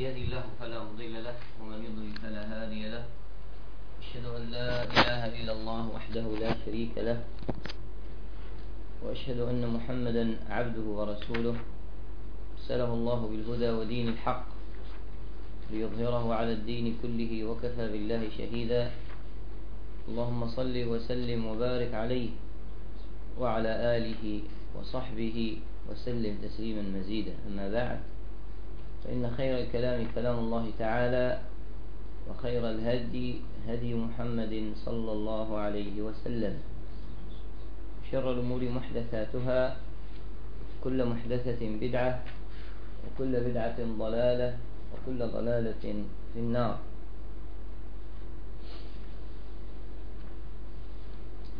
يهدي الله فلا مضل له ومن يضلل فلا هادي له. أشهد أن لا إله إلا الله وحده لا شريك له وأشهد أن محمدا عبده ورسوله. أرسله الله بالهدى ودين الحق ليظهره على الدين كله وكفى بالله شهيدا. اللهم صل وسلم وبارك عليه وعلى آله وصحبه وسلم تسليما مزيدا. أما بعد فإن خير الكلام كلام الله تعالى وخير الهدي هدي محمد صلى الله عليه وسلم. شر الأمور محدثاتها كل محدثة بدعة وكل بدعة ضلالة وكل ضلالة في النار.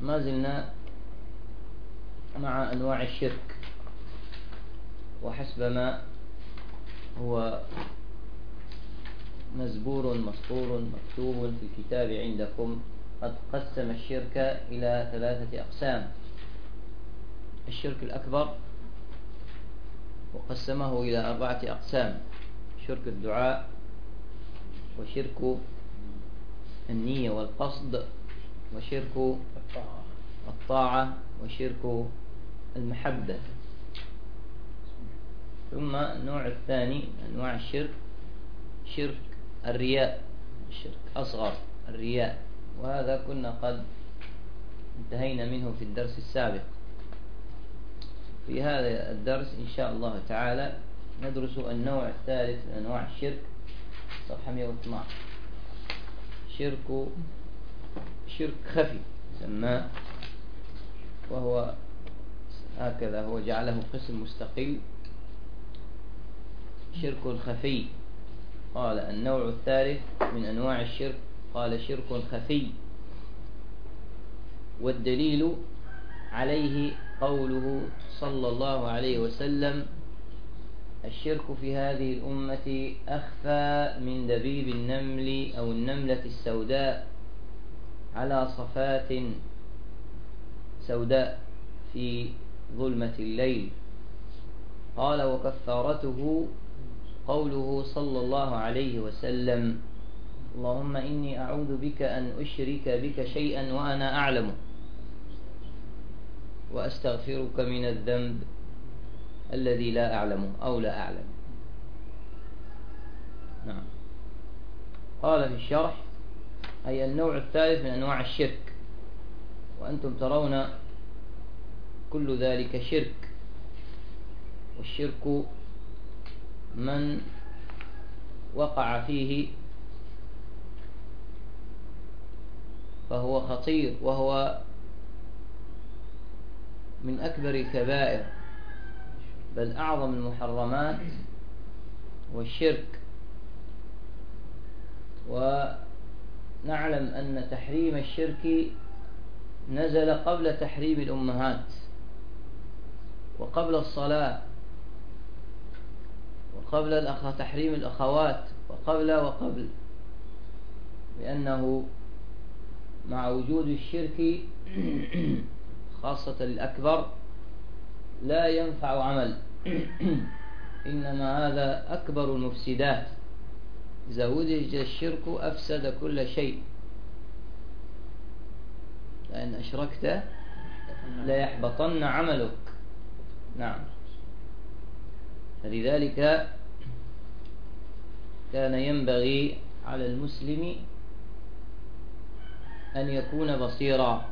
ما زلنا مع أنواع الشرك وحسب ما هو مزبور مسطور مكتوب في الكتاب عندكم. قد قسم الشرك إلى ثلاثة أقسام. الشرك الأكبر وقسمه إلى أربعة أقسام شرك الدعاء وشرك النية والقصد وشرك الطاعة وشرك المحبة. ثم النوع الثاني أنواع الشرك شرك الرياء الشرك أصغر الرياء. وهذا كنا قد انتهينا منه في الدرس السابق. في هذا الدرس إن شاء الله تعالى ندرس النوع الثالث من أنواع الشرك صفحة 112 شرك شرك خفي سماه وهو هكذا هو جعله قسم مستقل شرك خفي. قال النوع الثالث من أنواع الشرك. قال شرك خفي. والدليل عليه قوله صلى الله عليه وسلم الشرك في هذه الأمة أخفى من دبيب النمل أو النملة السوداء على صفات سوداء في ظلمة الليل. قال وكفارته قوله صلى الله عليه وسلم اللهم إني أعوذ بك أن أشرك بك شيئا وأنا أعلمه وأستغفرك من الذنب الذي لا أعلمه أو لا أعلم. نعم. قال في الشرح أي النوع الثالث من أنواع الشرك وأنتم ترون كل ذلك شرك والشرك من وقع فيه فهو خطير وهو من أكبر الكبائر بل أعظم المحرمات والشرك. ونعلم أن تحريم الشرك نزل قبل تحريم الأمهات وقبل الصلاة وقبل الأخ... تحريم الأخوات وقبل وقبل لأنه مع وجود الشرك خاصة الأكبر لا ينفع عمل. إنما هذا أكبر المفسدات. إذا وجد الشرك أفسد كل شيء. لأن أشركت ليحبطن عملك. نعم. فلذلك كان ينبغي على المسلم أن يكون بصيرا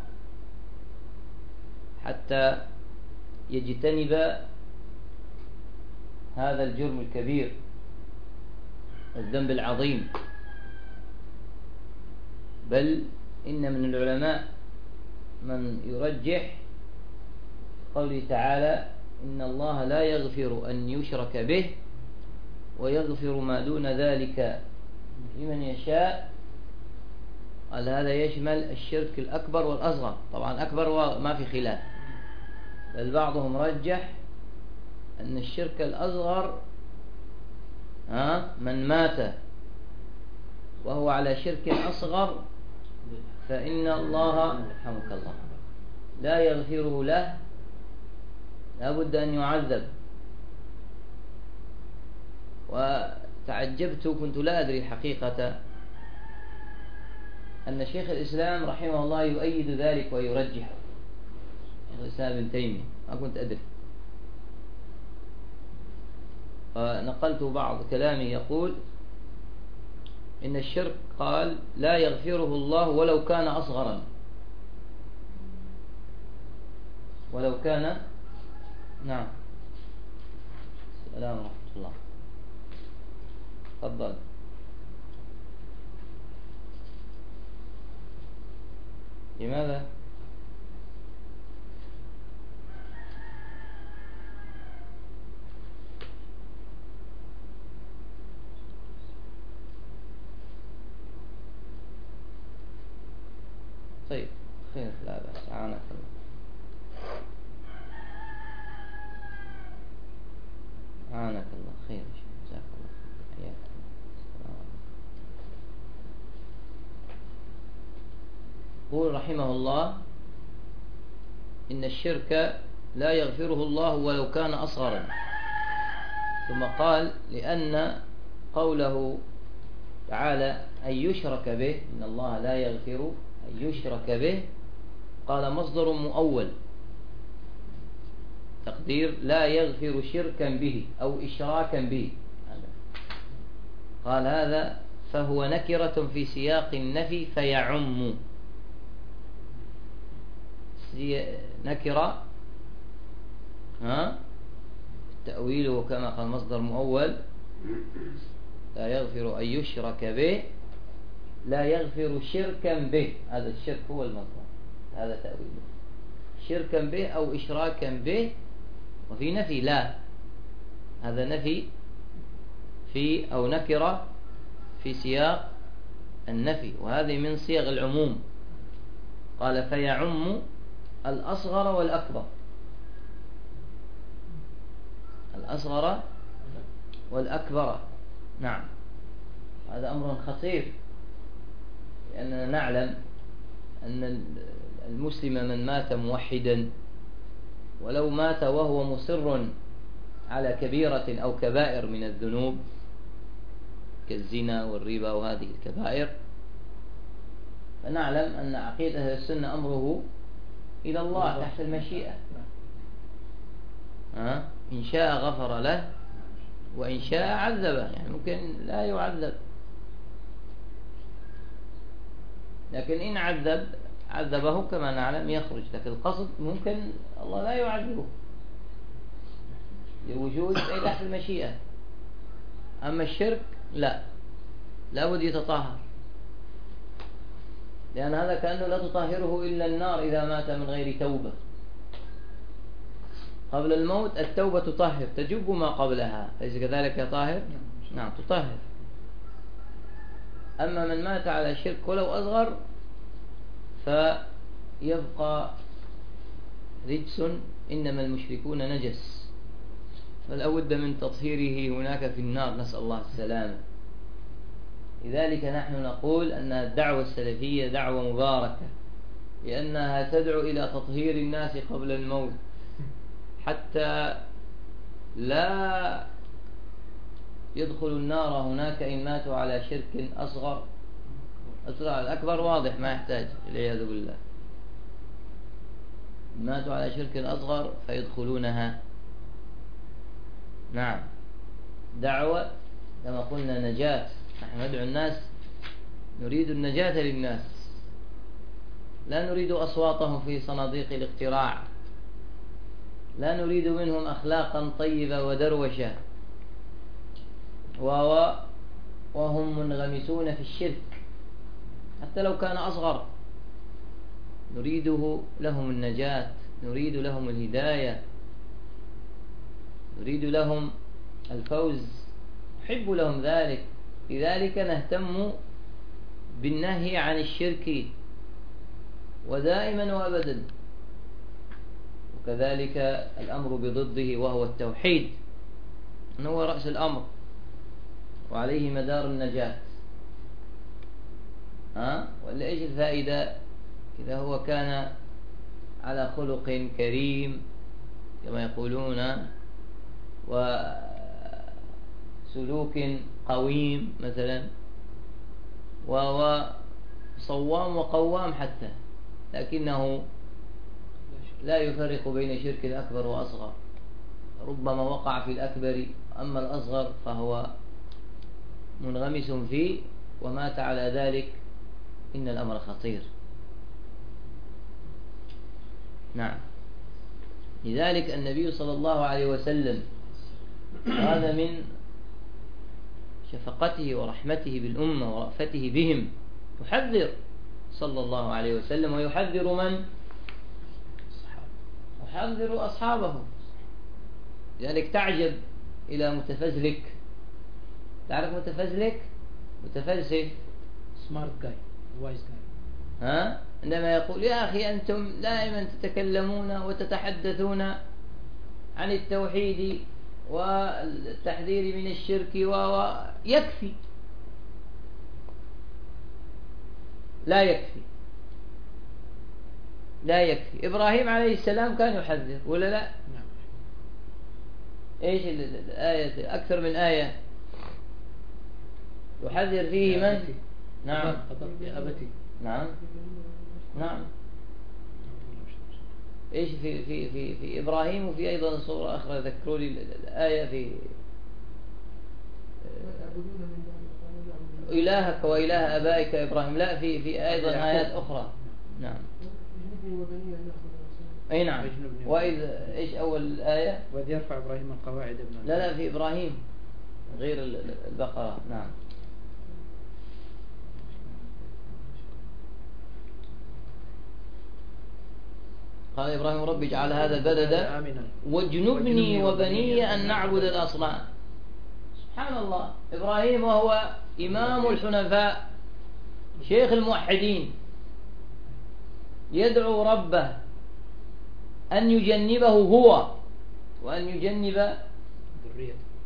حتى يجتنب هذا الجرم الكبير الذنب العظيم. بل إن من العلماء من يرجح قوله تعالى إن الله لا يغفر أن يشرك به ويغفر ما دون ذلك لمن يشاء. قال هذا يشمل الشرك الأكبر والأصغر. طبعا أكبر ما في خلاف. بل بعضهم رجح أن الشرك الأصغر ها من مات وهو على شرك أصغر فإن الله رحمك الله. لا يغفره له لا بد أن يعذب. تعجبت كنت لا أدري حقيقة أن شيخ الإسلام رحمه الله يؤيد ذلك ويرجحه شيخ الإسلام ابن تيمية ما كنت أدري. فنقلت بعض كلامه يقول إن الشرك قال لا يغفره الله ولو كان أصغرا. ولو كان نعم. السلام الله تفضل. لماذا؟ طيب خير لا بأس. عانك الله. عانك الله. خير جزاك الله حياك يقول رحمه الله إن الشرك لا يغفره الله ولو كان أصغرا. ثم قال لأن قوله تعالى أن يشرك به إن الله لا يغفر أن يشرك به قال مصدر مؤول. تقدير لا يغفر شركا به أو إشراكا به. قال هذا فهو نكرة في سياق النفي فيعم. نكرة ها؟ تأويله كما قال مصدر مؤول لا يغفر أن يشرك به. لا يغفر شركا به. هذا الشرك هو المصدر. هذا تأويله شركا به أو إشراكا به. وفي نفي لا. هذا نفي في أو نكرة في سياق النفي. وهذه من صيغ العموم. قال فيعم الأصغر والأكبر. الأصغر والأكبر. نعم. هذا أمر خطير. لأننا نعلم أن المسلم من مات موحدا ولو مات وهو مصر على كبيرة أو كبائر من الذنوب كالزنا والربا وهذه الكبائر فنعلم أن عقيدة السنة أمره إلى الله تحت المشيئة؟ إن شاء غفر له وإن شاء عذبه. يعني ممكن لا يعذب. لكن إن عذب عذبه كما نعلم يخرج. لكن القصد ممكن الله لا يعذبه. لوجود أي تحت المشيئة. أما الشرك لا. لابد يتطهر. لأن هذا كأنه لا تطهره إلا النار إذا مات من غير توبة. قبل الموت التوبة تطهر تجب ما قبلها. أليس كذلك يا طاهر؟ نعم. تطهر. أما من مات على شرك ولو أصغر فيبقى رجس إنما المشركون نجس. فلا بد من تطهيره هناك في النار. نسأل الله السلامة. لذلك نحن نقول أن الدعوة السلفية دعوة مباركة لأنها تدعو إلى تطهير الناس قبل الموت. حتى لا يدخل النار هناك إن ماتوا على شرك أصغر. الأكبر واضح ما يحتاج والعياذ بالله. ماتوا على شرك أصغر فيدخلونها. نعم. دعوة كما قلنا نجاة. نحن ندعو الناس نريد النجاة للناس. لا نريد أصواتهم في صناديق الاقتراع. لا نريد منهم أخلاقا طيبة ودروشة. وهم منغمسون في الشرك. حتى لو كان أصغر. نريده لهم النجاة نريد لهم الهداية. نريد لهم الفوز. نحب لهم ذلك. لذلك نهتم بالنهي عن الشرك ودائما وأبدا. وكذلك الأمر بضده وهو التوحيد هو رأس الأمر وعليه مدار النجاة. ها؟ ولا إيش الفائدة إذا هو كان على خلق كريم كما يقولون وسلوك سلوك قويم مثلا وهو صوام وقوام حتى لكنه لا يفرق بين شرك أكبر وأصغر. ربما وقع في الأكبر أما الأصغر فهو منغمس فيه ومات على ذلك إن الأمر خطير. نعم. لذلك النبي صلى الله عليه وسلم هذا من شفقته ورحمته بالأمة ورأفته بهم. يحذر. صلى الله عليه وسلم. ويحذر من؟ يحذر أصحابه. لذلك تعجب إلى متفزلك. تعرف متفزلك؟ متفلسف سمارت جاي وايز جاي ها؟ عندما يقول يا أخي أنتم دائما تتكلمون وتتحدثون عن التوحيد والتحذير من الشرك ويكفي لا يكفي. لا يكفي. إبراهيم عليه السلام كان يحذر ولا لا؟ نعم. إيش الآية أكثر من آية؟ يحذر فيه من. نعم. أبتي. نعم. نعم. إيش في في في في إبراهيم وفي أيضا صورة أخرى ذكروا لي الآية في إلهك وإله آبائك إبراهيم. لا في في أيضا يعقوب. آيات أخرى. نعم. أي نعم. وإذ إيش أول آية؟ وإذ يرفع إبراهيم القواعد لا لا في إبراهيم غير ال- ال- البقرة. نعم. قال إبراهيم رب اجعل هذا البلد واجنبني وبني أن نعبد الأصنام. سبحان الله. إبراهيم وهو إمام الحنفاء. شيخ الموحدين. يدعو ربه أن يجنبه هو وأن يجنب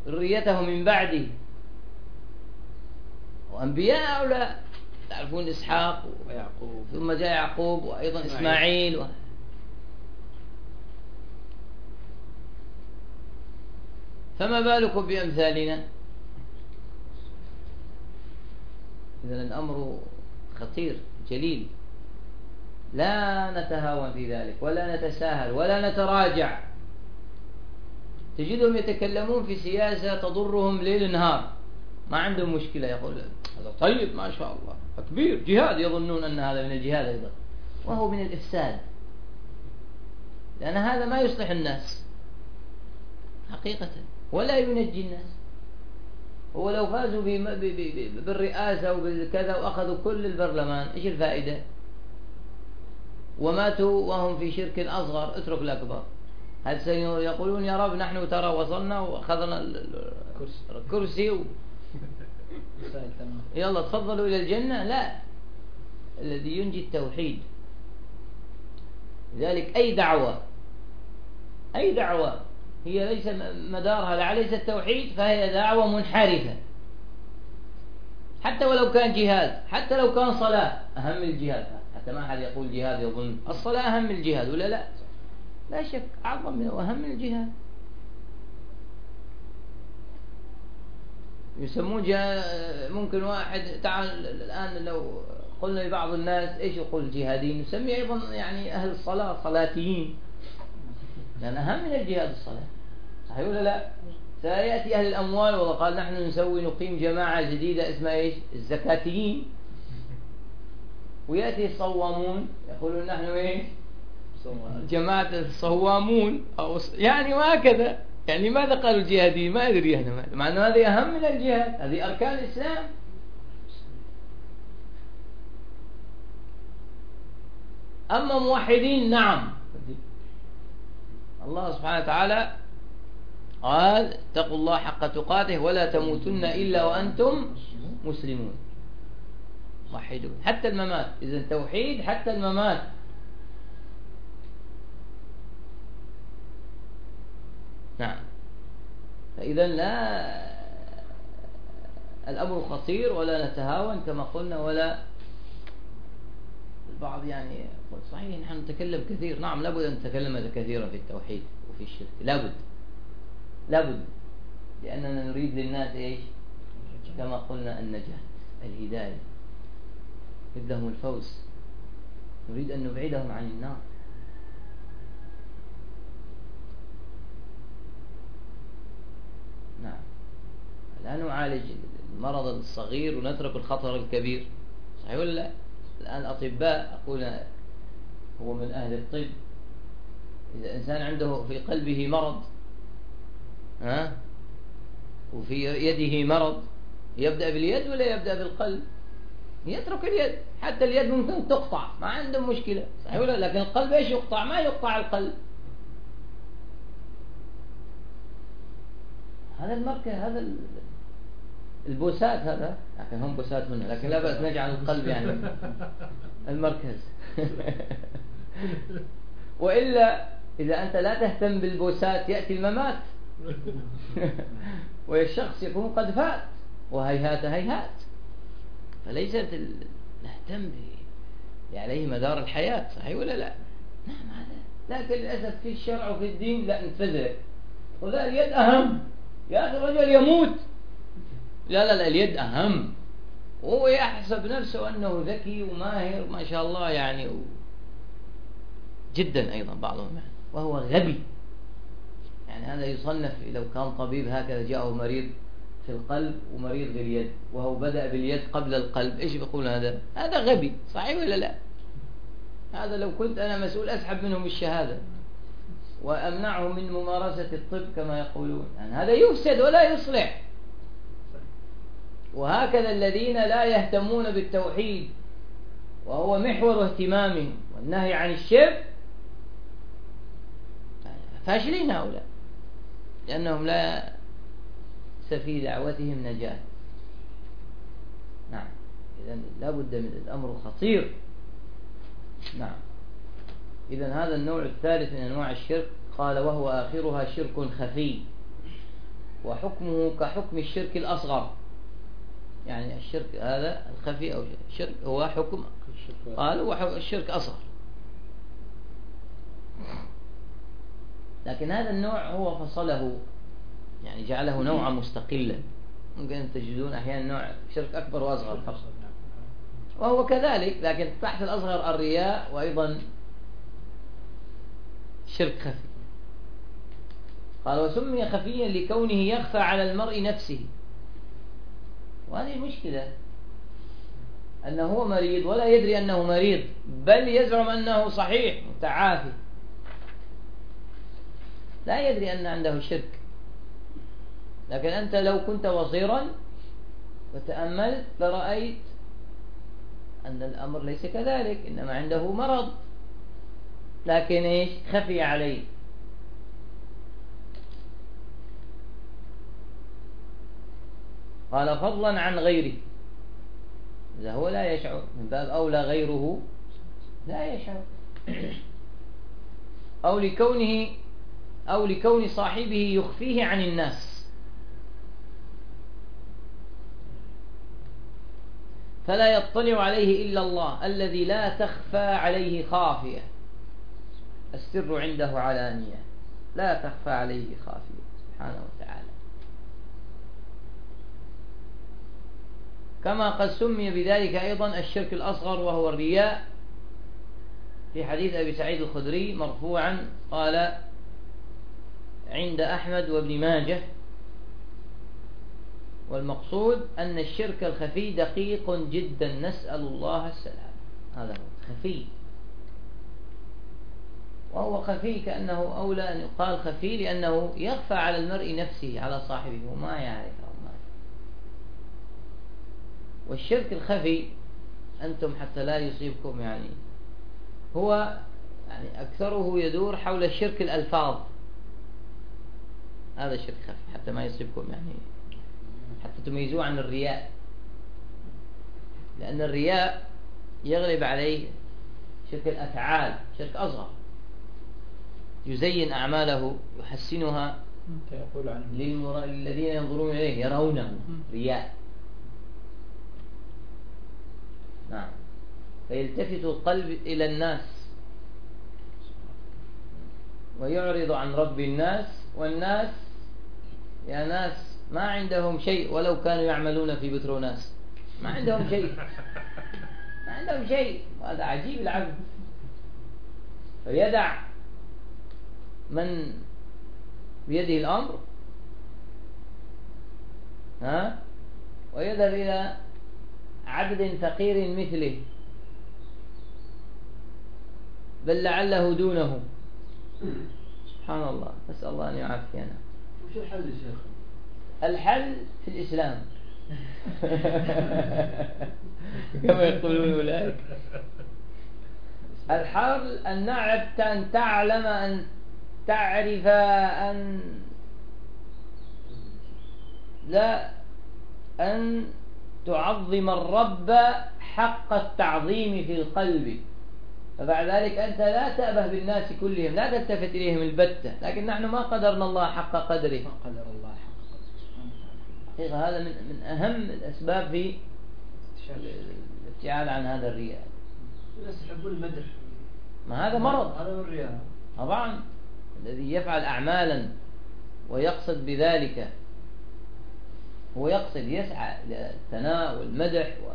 ذريته. من بعده. وأنبياء هؤلاء تعرفون إسحاق ويعقوب. ثم جاء يعقوب وأيضا إسماعيل. إسماعيل و... فما بالكم بأمثالنا؟ إذا الأمر خطير جليل. لا نتهاون في ذلك ولا نتساهل ولا نتراجع. تجدهم يتكلمون في سياسة تضرهم ليل نهار. ما عندهم مشكلة يقول هذا طيب ما شاء الله. كبير جهاد يظنون أن هذا من الجهاد أيضا. وهو من الإفساد. لأن هذا ما يصلح الناس حقيقة. ولا ينجي الناس. هو لو فازوا بالرئاسة وبالكذا وأخذوا كل البرلمان إيش الفائدة؟ وماتوا وهم في شرك أصغر اترك الأكبر. هل سيقولون يا رب نحن ترى وصلنا وأخذنا ال- ال- كرسي. الكرسي و... يلا تفضلوا إلى الجنة. لا الذي ينجي التوحيد. لذلك أي دعوة؟ أي دعوة؟ هي ليس مدارها لا ليس التوحيد فهي دعوة منحرفة. حتى ولو كان جهاد حتى لو كان صلاة أهم الجهاد. حتى ما أحد يقول جهاد يظن الصلاة أهم الجهاد ولا لا؟ لا شك أعظم من وأهم الجهاد. يسمون ممكن واحد تعال الآن لو قلنا لبعض الناس إيش يقول جهاديين؟ نسمي أيضا يعني أهل الصلاة صلاتيين. لأن أهم من الجهاد الصلاة. صحيح ولا لا؟ سيأتي أهل الأموال والله قال نحن نسوي نقيم جماعة جديدة اسمها إيش؟ الزكاتيين. ويأتي الصوامون يقولون نحن إيش؟ جماعة الصوامون أو يعني وهكذا. يعني ماذا قالوا الجهاديين؟ ما أدري أنا مع أن هذه أهم من الجهاد. هذه أركان الإسلام. أما موحدين نعم. الله سبحانه وتعالى قال اتقوا الله حق تقاته ولا تموتن إلا وأنتم مسلمون. موحدون حتى الممات. إذا توحيد حتى الممات. نعم. فإذا لا الأمر خطير ولا نتهاون كما قلنا ولا البعض يعني يقول صحيح نحن نتكلم كثير. نعم لابد أن نتكلم كثيرا في التوحيد وفي الشرك. لابد. لابد. لأننا نريد للناس إيش؟ كما قلنا النجاة الهداية. نريد لهم الفوز. نريد أن نبعدهم عن النار. نعم. لا نعالج المرض الصغير ونترك الخطر الكبير. صحيح ولا لا؟ الآن الأطباء أقول هو من أهل الطب إذا إنسان عنده في قلبه مرض ها؟ وفي يده مرض يبدأ باليد ولا يبدأ بالقلب؟ يترك اليد حتى اليد ممكن تقطع ما عندهم مشكلة صحيح ولا لكن القلب إيش يقطع؟ ما يقطع القلب. هذا المركز هذا البوسات هذا لكن هم بوسات منه لكن لا بأس نجعل القلب يعني المركز. وإلا إذا أنت لا تهتم بالبوسات يأتي الممات. والشخص يكون قد فات وهيهات هيهات. فليست نهتم به عليه مدار الحياة صحيح ولا لا؟ نعم هذا. لكن للأسف في الشرع وفي الدين لا نتفزع ولا اليد أهم. يا أخي الرجل يموت. لا لا لا اليد أهم. هو يحسب نفسه أنه ذكي وماهر ما شاء الله يعني. جدا أيضا بعضهم يعني وهو غبي. يعني هذا يصنف لو كان طبيب هكذا جاءه مريض في القلب ومريض باليد وهو بدأ باليد قبل القلب إيش بيقول هذا؟ هذا غبي صحيح ولا لا؟ هذا لو كنت أنا مسؤول أسحب منهم الشهادة وأمنعه من ممارسة الطب كما يقولون. يعني هذا يفسد ولا يصلح. وهكذا الذين لا يهتمون بالتوحيد وهو محور اهتمامهم والنهي عن الشرك. فاشلين هؤلاء لأنهم لا في دعوتهم نجاة. نعم إذا لابد من الأمر خطير نعم إذا هذا النوع الثالث من أنواع الشرك. قال وهو آخرها شرك خفي وحكمه كحكم الشرك الأصغر. يعني الشرك هذا الخفي أو الشرك هو حكم. قال هو الشرك أصغر. لكن هذا النوع هو فصله. يعني جعله نوعا مستقلا. ممكن تجدون أحيانا نوع شرك أكبر وأصغر. وهو كذلك لكن تحت الأصغر الرياء وأيضا شرك خفي. قال وسمي خفيا لكونه يخفى على المرء نفسه. وهذه المشكلة. أنه هو مريض ولا يدري أنه مريض بل يزعم أنه صحيح متعافي. لا يدري أن عنده شرك. لكن أنت لو كنت بصيرا وتأملت لرأيت أن الأمر ليس كذلك إنما عنده مرض. لكن إيش؟ خفي عليه. قال فضلا عن غيره. إذا هو لا يشعر. من باب أولى غيره لا يشعر. أو لكونه أو لكون صاحبه يخفيه عن الناس. فلا يطلع عليه إلا الله الذي لا تخفى عليه خافية. السر عنده علانية. لا تخفى عليه خافية. سبحانه وتعالى. كما قد سمي بذلك أيضا الشرك الأصغر وهو الرياء. في حديث أبي سعيد الخدري مرفوعا قال عند أحمد وابن ماجه. والمقصود أن الشرك الخفي دقيق جدا نسأل الله السلام هذا هو خفي. وهو خفي كأنه أولى أن يقال خفي لأنه يخفى على المرء نفسه على صاحبه وما يعرف والشرك الخفي أنتم حتى لا يصيبكم يعني. هو يعني أكثره يدور حول الشرك الألفاظ. هذا الشرك خفي حتى ما يصيبكم يعني. حتى تميزوه عن الرياء. لأن الرياء يغلب عليه شرك الأفعال شرك أصغر. يزين أعماله يحسنها. للذين ينظرون إليه يرونه رياء. نعم. فيلتفت القلب إلى الناس. ويعرض عن رب الناس والناس يا ناس ما عندهم شيء ولو كانوا يعملون في بتروناس ما عندهم شيء. ما عندهم شيء. هذا عجيب العبد فيدع من بيده الأمر. ها؟ ويذهب إلى عبد فقير مثله. بل لعله دونه. سبحان الله. نسأل الله أن يعافينا. وش الحل يا شيخ؟ الحل في الإسلام. كما يقولون أولئك. الحل أن نعرف أن تعلم أن تعرف أن لا أن تعظم الرب حق التعظيم في القلب. فبعد ذلك أنت لا تأبه بالناس كلهم لا تلتفت إليهم البتة لكن نحن ما قدرنا الله حق قدره. ما قدر الله حق حقيقة هذا من, من أهم الأسباب في الابتعاد عن هذا الرياء. الناس يحبون المدح. ما هذا مرض. هذا الرياء. طبعا الذي يفعل أعمالا ويقصد بذلك. هو يقصد يسعى إلى الثناء والمدح و...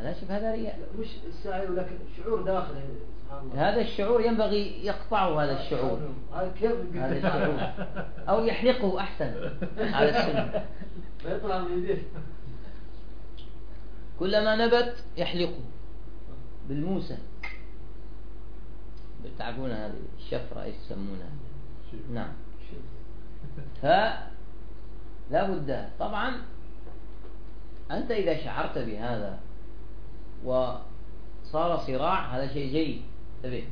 أنا شوف هذا رياء. مش السعي ولكن شعور داخلي سبحان الله. هذا الشعور ينبغي يقطعه هذا الشعور. هذا الشعور. أو يحرقه أحسن على السنة. يطلع من يديه. كلما نبت يحلقه. بالموسى. تعرفون هذه الشفرة إيش يسمونها؟ نعم. ف لا بد. طبعا أنت إذا شعرت بهذا وصار صراع هذا شيء جيد. انتبه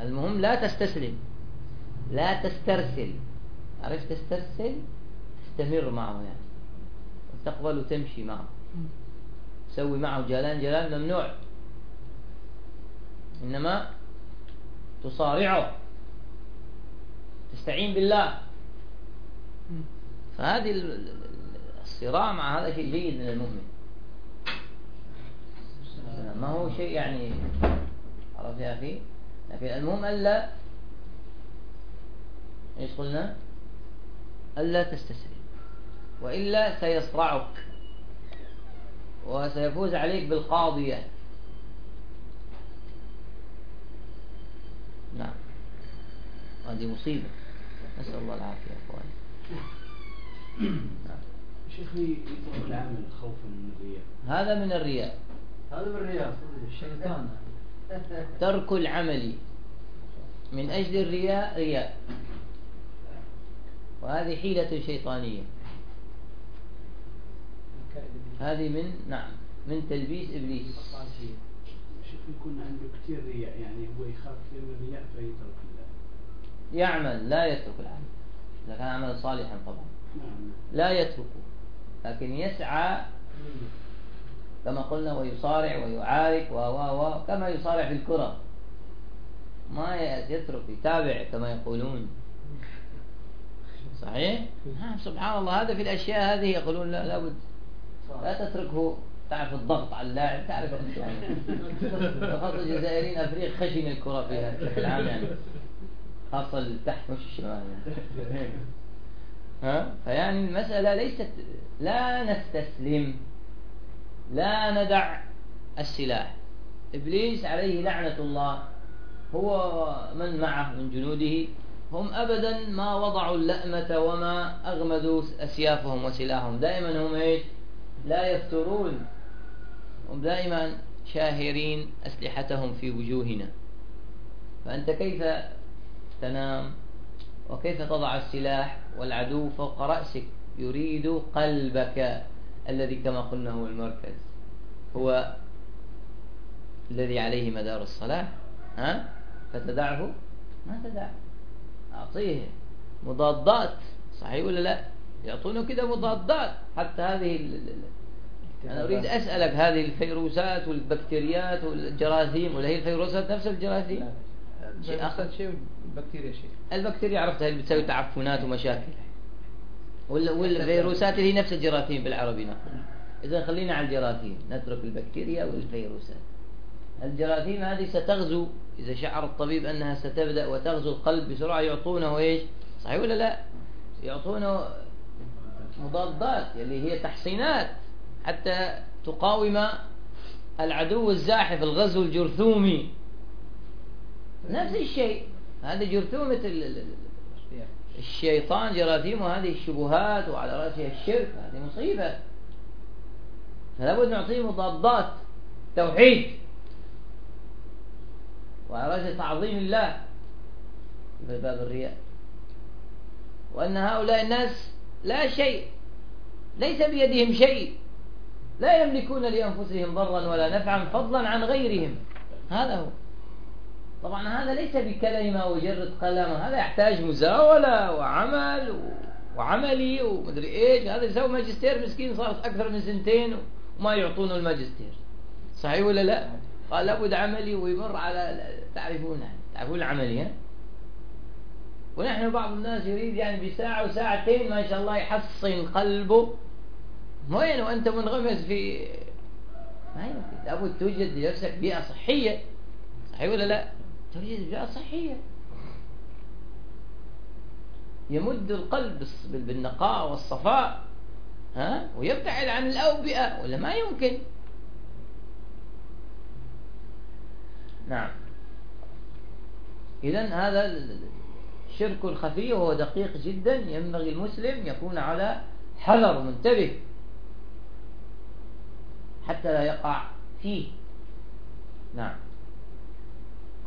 المهم لا تستسلم. لا تسترسل. عرفت تسترسل؟ تستمر معه يعني. تقبل وتمشي معه. تسوي معه جلال جلال ممنوع. إنما تصارعه. تستعين بالله. فهذه الصراع مع هذا شيء جيد من المؤمن. ما هو شيء يعني عرفت يا أخي؟ لكن المهم ألا إيش قلنا؟ ألا تستسلم وإلا سيصرعك وسيفوز عليك بالقاضية نعم. هذه مصيبة. نسأل الله العافية يا أخواني. شيخي يترك العمل خوفا من الرياء. هذا من الرياء. هذا من الرياء. الشيطان ترك العمل. من أجل الرياء رياء. وهذه حيلة شيطانية. هذه من نعم من تلبيس إبليس. شيخ يكون عنده كثير رياء يعني هو يخاف كثير من الرياء فيترك الله يعمل لا يترك العمل. إذا كان عملا صالحا طبعا. نعم. لا يتركه. لكن يسعى كما قلنا ويصارع ويعارك و و كما يصارع في الكرة. ما يترك يتابع كما يقولون. صحيح؟ نعم سبحان الله. هذا في الأشياء هذه يقولون لا لابد. لا تتركه. تعرف الضغط على اللاعب تعرف خاصة الجزائريين أفريق خشن الكرة فيها بشكل عام يعني. خاصة تحت مش الشمال يعني ها؟ فيعني المسألة ليست لا نستسلم لا ندع السلاح. إبليس عليه لعنة الله هو من معه من جنوده هم أبدا ما وضعوا اللأمة وما أغمدوا أسيافهم وسلاحهم. دائما هم إيش؟ لا يفترون. هم دائما شاهرين أسلحتهم في وجوهنا. فأنت كيف تنام؟ وكيف تضع السلاح؟ والعدو فوق رأسك يريد قلبك الذي كما قلنا هو المركز. هو الذي عليه مدار الصلاة. ها؟ فتدعه؟ ما تدعه. أعطيه مضادات. صحيح ولا لا؟ يعطونه كده مضادات. حتى هذه أنا أريد أسألك هذه الفيروسات والبكتيريات والجراثيم ولا هي الفيروسات نفس الجراثيم؟ شيء آخر. شيء البكتيريا شيء. البكتيريا عرفتها اللي بتسوي تعفنات ومشاكل. والفيروسات اللي هي نفس الجراثيم بالعربي نقول. إذا خلينا على الجراثيم. نترك البكتيريا والفيروسات. الجراثيم هذه ستغزو إذا شعر الطبيب أنها ستبدأ وتغزو القلب بسرعة يعطونه إيش؟ صحيح ولا لا؟ يعطونه مضادات اللي هي تحصينات حتى تقاوم العدو الزاحف الغزو الجرثومي. نفس الشيء. هذا جرثومة الشيطان جراثيم وهذه الشبهات وعلى رأسها الشرك هذه مصيبة. فلا بد نعطيه مضادات توحيد وعلى رأس تعظيم الله في باب الرياء. وأن هؤلاء الناس لا شيء ليس بيدهم شيء لا يملكون لأنفسهم ضرا ولا نفعا فضلا عن غيرهم. هذا هو. طبعا هذا ليس بكلمة وجرد قلم هذا يحتاج مزاولة وعمل وعملي ومدري إيش هذا يسوي ماجستير مسكين صارت أكثر من سنتين وما يعطونه الماجستير صحيح ولا لا؟ قال لابد عملي ويمر على تعرفون تعرفون العملي ها؟ ونحن بعض الناس يريد يعني بساعة وساعتين ما شاء الله يحصن قلبه وين وأنت منغمس في ما يمكن لابد توجد لنفسك بيئة صحية صحيح ولا لا؟ توجد بيئة صحية. يمد القلب بالنقاء والصفاء ها؟ ويبتعد عن الأوبئة ولا ما يمكن؟ نعم. إذا هذا الشرك الخفي وهو دقيق جدا ينبغي المسلم يكون على حذر منتبه. حتى لا يقع فيه. نعم.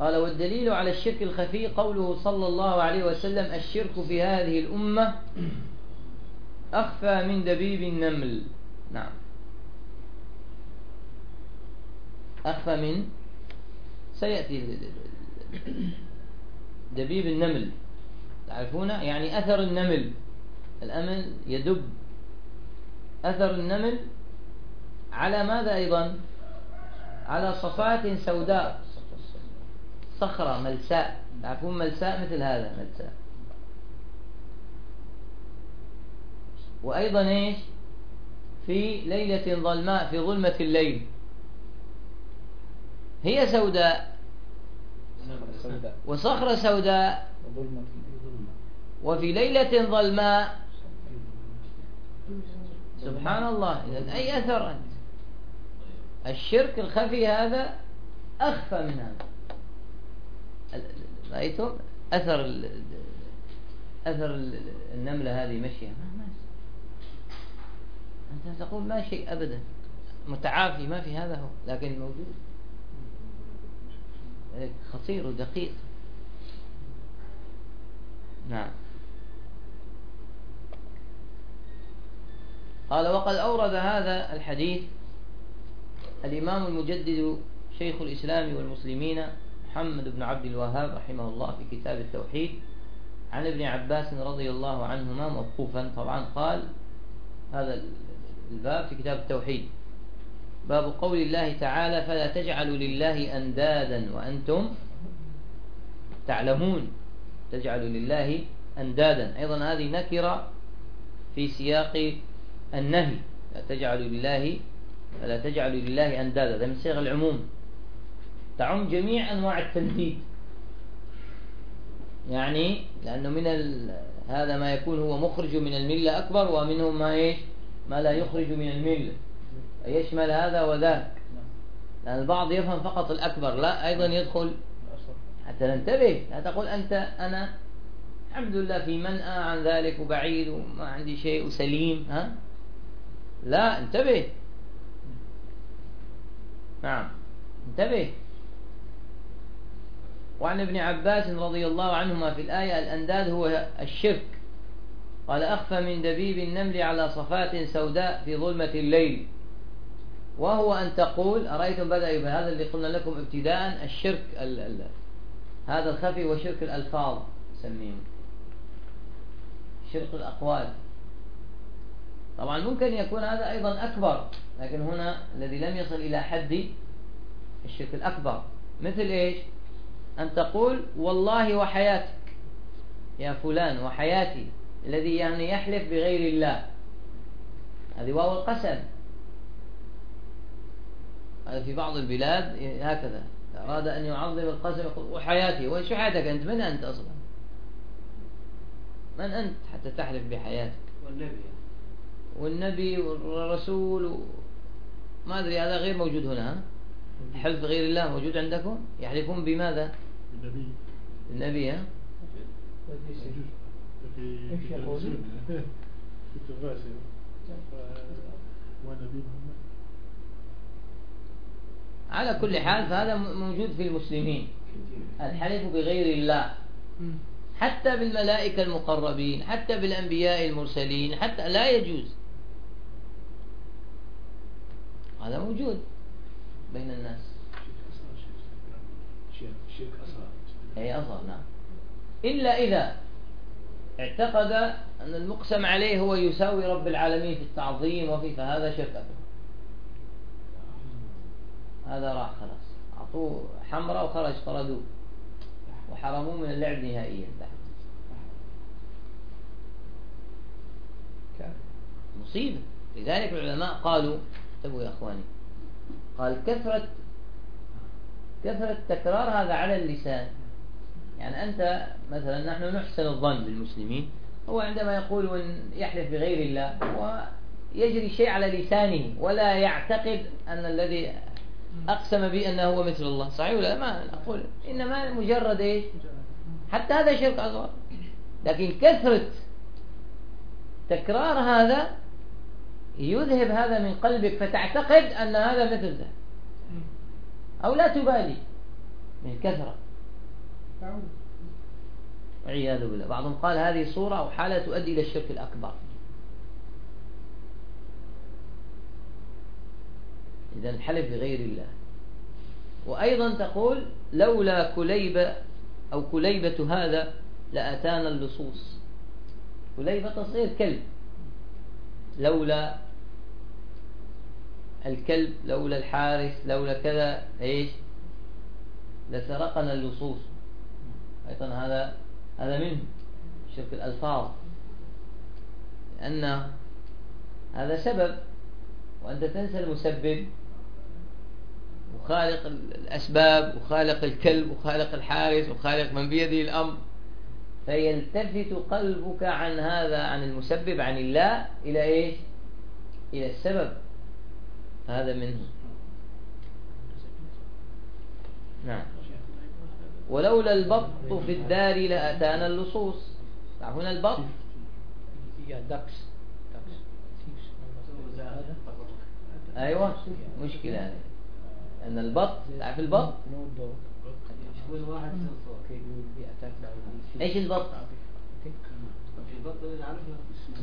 قال والدليل على الشرك الخفي قوله صلى الله عليه وسلم الشرك في هذه الأمة أخفى من دبيب النمل. نعم. أخفى من سيأتي دبيب النمل. تعرفون؟ يعني أثر النمل. الأمل يدب. أثر النمل على ماذا أيضا؟ على صفات سوداء. صخرة ملساء. تعرفون ملساء مثل هذا ملساء. وأيضا إيش؟ في ليلة ظلماء في ظلمة الليل. هي سوداء. وصخرة سوداء. وفي ليلة ظلماء. سبحان الله. إذا أي أثر أنت؟ الشرك الخفي هذا أخفى من هذا. رأيتم؟ أثر أثر النملة هذه مشية. أنت تقول ما شيء أبدا. متعافي ما في هذا هو لكن موجود. خطير ودقيق. نعم. قال وقد أورد هذا الحديث الإمام المجدد شيخ الإسلام والمسلمين محمد بن عبد الوهاب رحمه الله في كتاب التوحيد. عن ابن عباس رضي الله عنهما موقوفا. طبعا قال هذا الباب في كتاب التوحيد. باب قول الله تعالى فلا تجعلوا لله أندادا وأنتم تعلمون. تجعلوا لله أندادا. أيضا هذه نكرة في سياق النهي. لا تجعلوا لله فلا تجعلوا لله أندادا. هذا من صيغ العموم. تعم جميع أنواع التنديد يعني لأنه من هذا ما يكون هو مخرج من الملة أكبر ومنه ما إيش؟ ما لا يخرج من الملة. يشمل هذا وذاك؟ لأن البعض يفهم فقط الأكبر لا أيضا يدخل. حتى ننتبه لا تقول أنت أنا الحمد لله في منأى عن ذلك وبعيد وما عندي شيء وسليم ها؟ لا انتبه. نعم انتبه. وعن ابن عباس رضي الله عنهما في الآية الأنداد هو الشرك. قال أخفى من دبيب النمل على صفات سوداء في ظلمة الليل. وهو أن تقول أرأيتم بدأ هذا اللي قلنا لكم ابتداء الشرك ال ال هذا الخفي وشرك الألفاظ سميه شرك الأقوال. طبعا ممكن يكون هذا أيضا أكبر لكن هنا الذي لم يصل إلى حد الشرك الأكبر. مثل إيش؟ أن تقول والله وحياتك يا فلان وحياتي الذي يعني يحلف بغير الله. هذه واو القسم. هذا في بعض البلاد هكذا. أراد أن يعظم القسم يقول وحياتي. وش حياتك أنت؟ من أنت أصلا؟ من أنت حتى تحلف بحياتك؟ والنبي. والنبي والرسول و... ما أدري هذا غير موجود هنا؟ حلف غير الله موجود عندكم؟ يحلفون بماذا؟ النبي. النبي ها؟ في في التلفزيون في التلفاز ونبي محمد على كل حال فهذا م- موجود في المسلمين. الحلف بغير الله. حتى بالملائكة المقربين حتى بالأنبياء المرسلين حتى لا يجوز. هذا موجود بين الناس. شرك شرك أصغر أي أصغر نعم. إلا إذا اعتقد أن المقسم عليه هو يساوي رب العالمين في التعظيم وفي فهذا شرك أكبر هذا راح خلاص. أعطوه حمرة وخرج طردوه. وحرموه من اللعب نهائيا. مصيبة. لذلك العلماء قالوا انتبهوا يا أخواني قال كثرة كثرة تكرار هذا على اللسان. يعني أنت مثلا نحن نحسن الظن بالمسلمين هو عندما يقول يحلف بغير الله ويجري شيء على لسانه ولا يعتقد أن الذي أقسم به أنه هو مثل الله. صحيح ولا لا؟ ما نقول إنما مجرد إيش؟ حتى هذا شرك أصغر. لكن كثرة تكرار هذا يذهب هذا من قلبك فتعتقد أن هذا مثل ذا أو لا تبالي. من كثرة. والعياذ بالله. بعضهم قال هذه صورة أو حالة تؤدي إلى الشرك الأكبر. إذا الحلف بغير الله. وأيضا تقول لولا كليبة أو كليبة هذا لأتانا اللصوص. كليبة تصير كلب. لولا الكلب لولا الحارس لولا كذا إيش؟ لسرقنا اللصوص. أيضا هذا هذا منه شرك الألفاظ لأن هذا سبب وأنت تنسى المسبب وخالق الأسباب وخالق الكلب وخالق الحارس وخالق من بيده الأمر. فيلتفت قلبك عن هذا عن المسبب عن الله إلى إيش؟ إلى السبب. هذا منه. نعم. ولولا البط في الدار لأتانا اللصوص. تعرفون البط؟ دكس أيوة مشكلة هذه. أن البط تعرف البط؟ إيش البط؟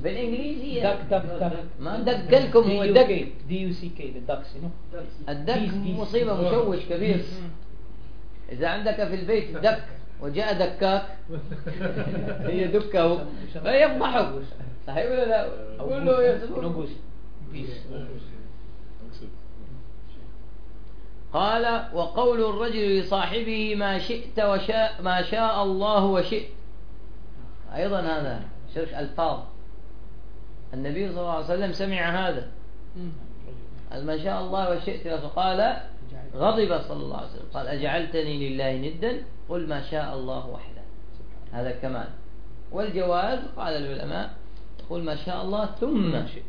بالإنجليزية. duck duck duck ما duck. لكم هو ال duck D U C K the ducks you know ال duck. مصيبة مشوش كبير. إذا عندك في البيت duck وجاء دكاك هي دكة فيفضحك صحيح ولا لا؟ قول له يا بيس قال وقول الرجل لصاحبه ما شئت وشاء ما شاء الله وشئت. أيضا هذا شرك ألفاظ. النبي صلى الله عليه وسلم سمع هذا. قال ما شاء الله وشئت. قال غضب صلى الله عليه وسلم. قال أجعلتني لله ندا؟ قل ما شاء الله وحده. هذا كمال والجواز قال العلماء يقول ما شاء الله ثم. شئت.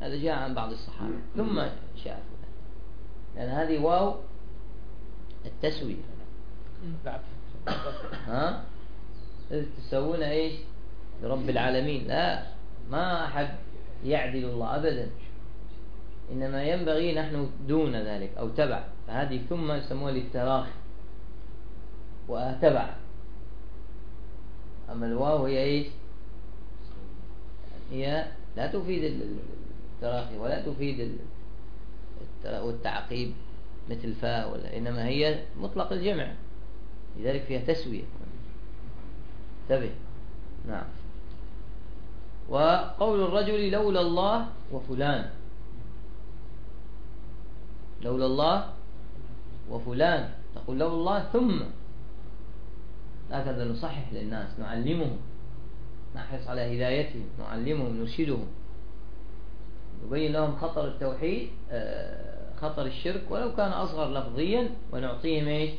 هذا جاء عن بعض الصحابة. ثم شاء لأن هذه واو التسوية. ها؟ إذ تسوون إيش؟ لرب العالمين. لا ما أحد يعدل الله أبدا. إنما ينبغي نحن دون ذلك أو تبع. فهذه ثم يسموها للتراخي وتبع أما الواو هي إيش؟ هي لا تفيد التراخي ولا تفيد ال- الت- والتعقيب مثل فاء ولا إنما هي مطلق الجمع. لذلك فيها تسوية. انتبه. نعم. وقول الرجل لولا الله وفلان. لولا الله وفلان. تقول لولا الله ثم. هكذا نصحح للناس. نعلمهم. نحرص على هدايتهم. نعلمهم. نرشدهم. نبين لهم خطر التوحيد آه، خطر الشرك. ولو كان أصغر لفظيا ونعطيهم إيش؟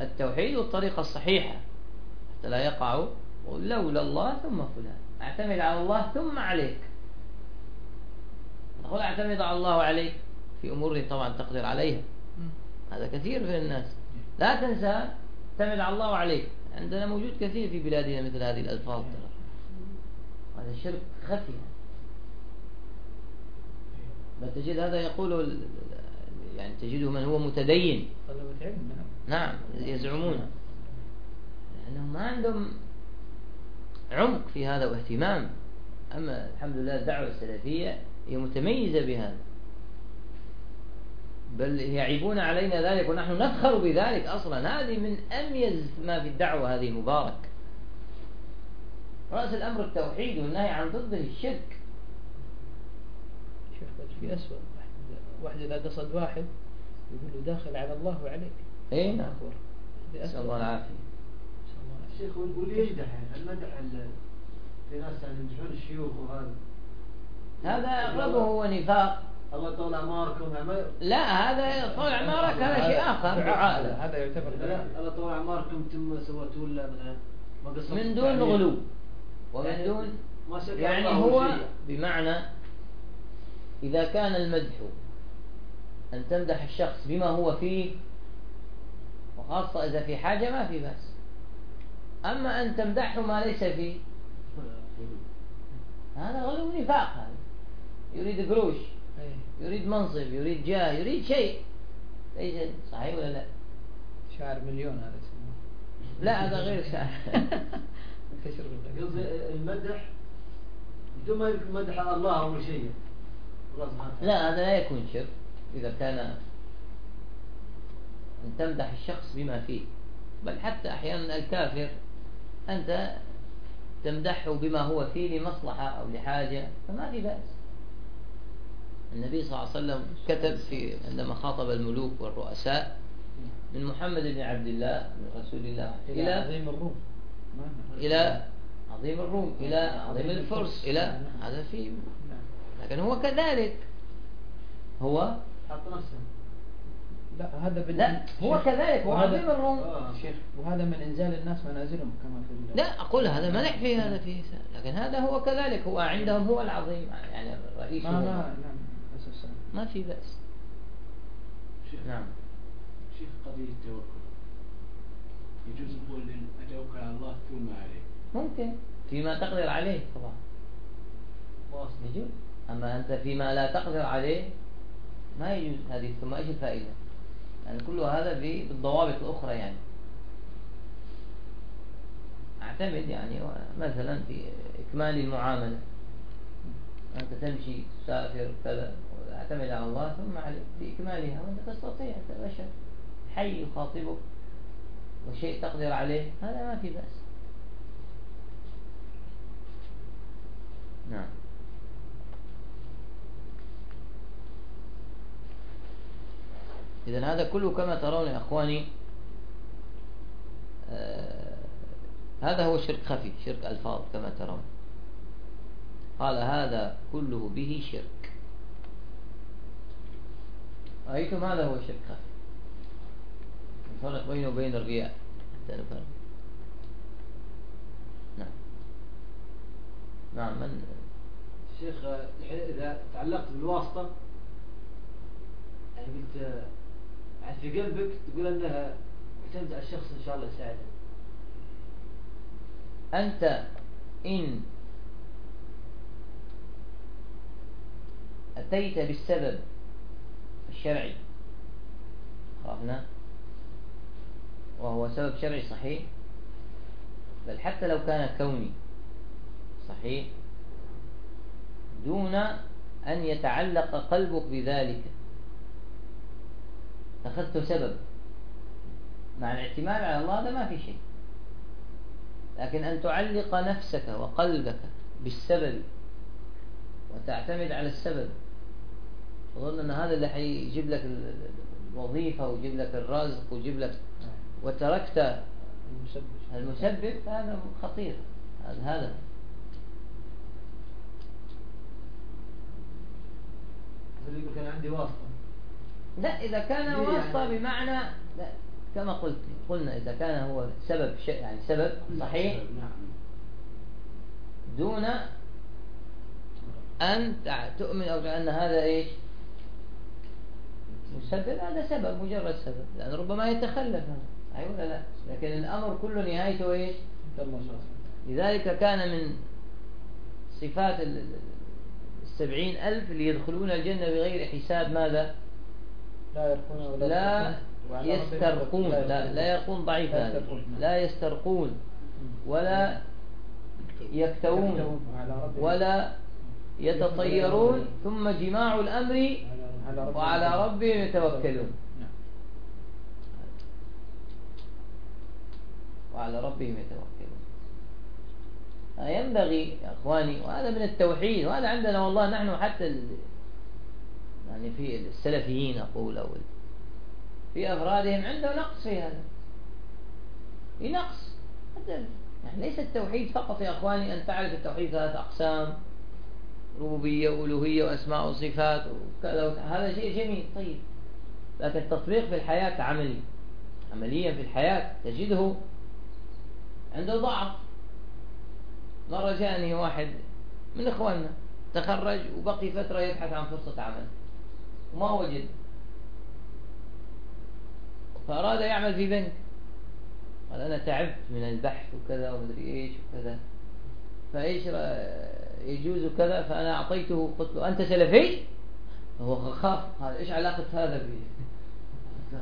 التوحيد والطريقة الصحيحة. حتى لا يقعوا لولا الله ثم فلان. أعتمد على الله ثم عليك. تقول اعتمد على الله عليك. في أمور طبعا تقدر عليها. هذا كثير في الناس. لا تنسى اعتمد على الله عليك. عندنا موجود كثير في بلادنا مثل هذه الألفاظ. ترى هذا شرك خفي. بل تجد هذا يقول يعني تجده من هو متدين. نعم يزعمون. لأنهم ما عندهم عمق في هذا واهتمام. أما الحمد لله الدعوة السلفية هي متميزة بهذا. بل يعيبون علينا ذلك ونحن نفخر بذلك أصلا. هذه من أميز ما في الدعوة هذه المبارك. رأس الأمر التوحيد والنهي عن ضده الشرك. شوف بس في أسوأ واحد- إذا قصد واحد يقول له داخل على الله وعليك. إيه نعم. نسأل. الله العافية. واللي يمدح يعني المدح ال- في ناس يعني يمدحون الشيوخ وهذا؟ هذا أغلبه هو نفاق الله يطول أعماركم يعني ما لا هذا طول عمارك هذا شيء آخر دعاء له. هذا يعتبر الله يطول أعماركم ثم سويتوا ولا مثلا ما قصرتوا من دون. غلو ومن يعني دون ما شكر يعني هو. بمعنى إذا كان المدح أن تمدح الشخص بما هو فيه وخاصة إذا في حاجة ما في بأس أما أن تمدحه ما ليس فيه هذا غلو نفاق هذا يريد قروش إيه. يريد منصب يريد جاه يريد شيء. ليس صحيح ولا لا؟ شاعر مليون هذا يسمونه لا هذا غير شاعر قصدي المدح بدون ما يكون مدح على الله اول شيء. الله سبحانه وتعالى. لا هذا لا يكون شرك. إذا كان أن تمدح الشخص بما فيه. بل حتى أحيانا الكافر أنت تمدحه بما هو فيه لمصلحة أو لحاجة فما في بأس. النبي صلى الله عليه وسلم كتب في عندما خاطب الملوك والرؤساء من محمد بن عبد الله من رسول الله إلى عظيم الروم. إلى عظيم الروم إلى عظيم الفرس إلى هذا في. لكن هو كذلك. هو حط نفسه لا هذا بال... لا هو كذلك هو عظيم الروم. آه. شيخ. وهذا من إنزال الناس منازلهم كما في لا أقول هذا مدح فيه هذا فيه لكن هذا هو كذلك هو عندهم هو العظيم يعني الرئيس ما في بأس. شيخ نعم. شيخ قضية التوكل. يجوز نقول إن أتوكل على الله ثم عليه. ممكن. فيما تقدر عليه طبعا. واصل يجوز. أما أنت فيما لا تقدر عليه ما يجوز. هذه ثم إيش الفائدة؟ يعني كل هذا بالضوابط الأخرى يعني. أعتمد يعني مثلا في إكمال المعاملة. أنت تمشي تسافر كذا. اعتمد على الله ثم عليك في إكمالها وأنت تستطيع أنت بشر حي يخاطبك وشيء تقدر عليه هذا ما في بأس. نعم. إذا هذا كله كما ترون يا أخواني آه هذا هو شرك خفي شرك ألفاظ كما ترون. قال هذا كله به شرك. رأيتم هذا هو شرك خفي الفرق بينه وبين الرياء. حتى نفرق نعم. نعم من؟ الشيخ الحين إذا تعلقت بالواسطة يعني قلت يعني في قلبك تقول أنها معتمد على الشخص إن شاء الله يساعده. أنت إن أتيت بالسبب الشرعي عرفنا؟ وهو سبب شرعي صحيح. بل حتى لو كان كوني صحيح دون أن يتعلق قلبك بذلك. أخذت سبب. مع الاعتماد على الله هذا ما في شيء. لكن أن تعلق نفسك وقلبك بالسبب وتعتمد على السبب تظن أن هذا اللي حيجيب لك الوظيفة ويجيب لك الرزق ويجيب لك وتركت المسبب. المسبب هذا خطير. هذا هذا. اللي يقول كان عندي واسطة؟ لا إذا كان ليه واسطة يعني؟ بمعنى لا كما قلت قلنا إذا كان هو سبب شيء يعني سبب صحيح. نعم. دون أن تؤمن أو أن هذا إيش؟ مسبب؟ هذا سبب مجرد سبب. لأن ربما يتخلف. أي ولا لا. لكن الأمر كله نهايته إيش؟ لذلك كان من صفات السبعين ألف اللي يدخلون الجنة بغير حساب ماذا؟ لا يرقون ولا لا يسترقون. لا, لا يرقون ضعيف هذا. لا يسترقون. ولا يكتوون. ولا يتطيرون. ثم جماع الأمر وعلى ربهم يتوكلون. وعلى ربهم يتوكلون. ينبغي يا أخواني وهذا من التوحيد وهذا عندنا والله نحن حتى يعني في السلفيين أقول أو في أفرادهم عنده نقص في هذا. في نقص. يعني ليس التوحيد فقط يا أخواني أن تعرف التوحيد ثلاث أقسام. ربوبية وألوهية وأسماء وصفات وكذا هذا شيء جميل. طيب. لكن التطبيق في الحياة عملي. عمليا في الحياة تجده عنده ضعف مرة جاءني واحد من إخواننا تخرج وبقي فترة يبحث عن فرصة عمل. وما وجد. فأراد يعمل في بنك. قال أنا تعبت من البحث وكذا ومدري إيش وكذا. فإيش يجوز كذا فأنا أعطيته. قلت له أنت سلفي؟ هو خاف. هذا إيش علاقة هذا به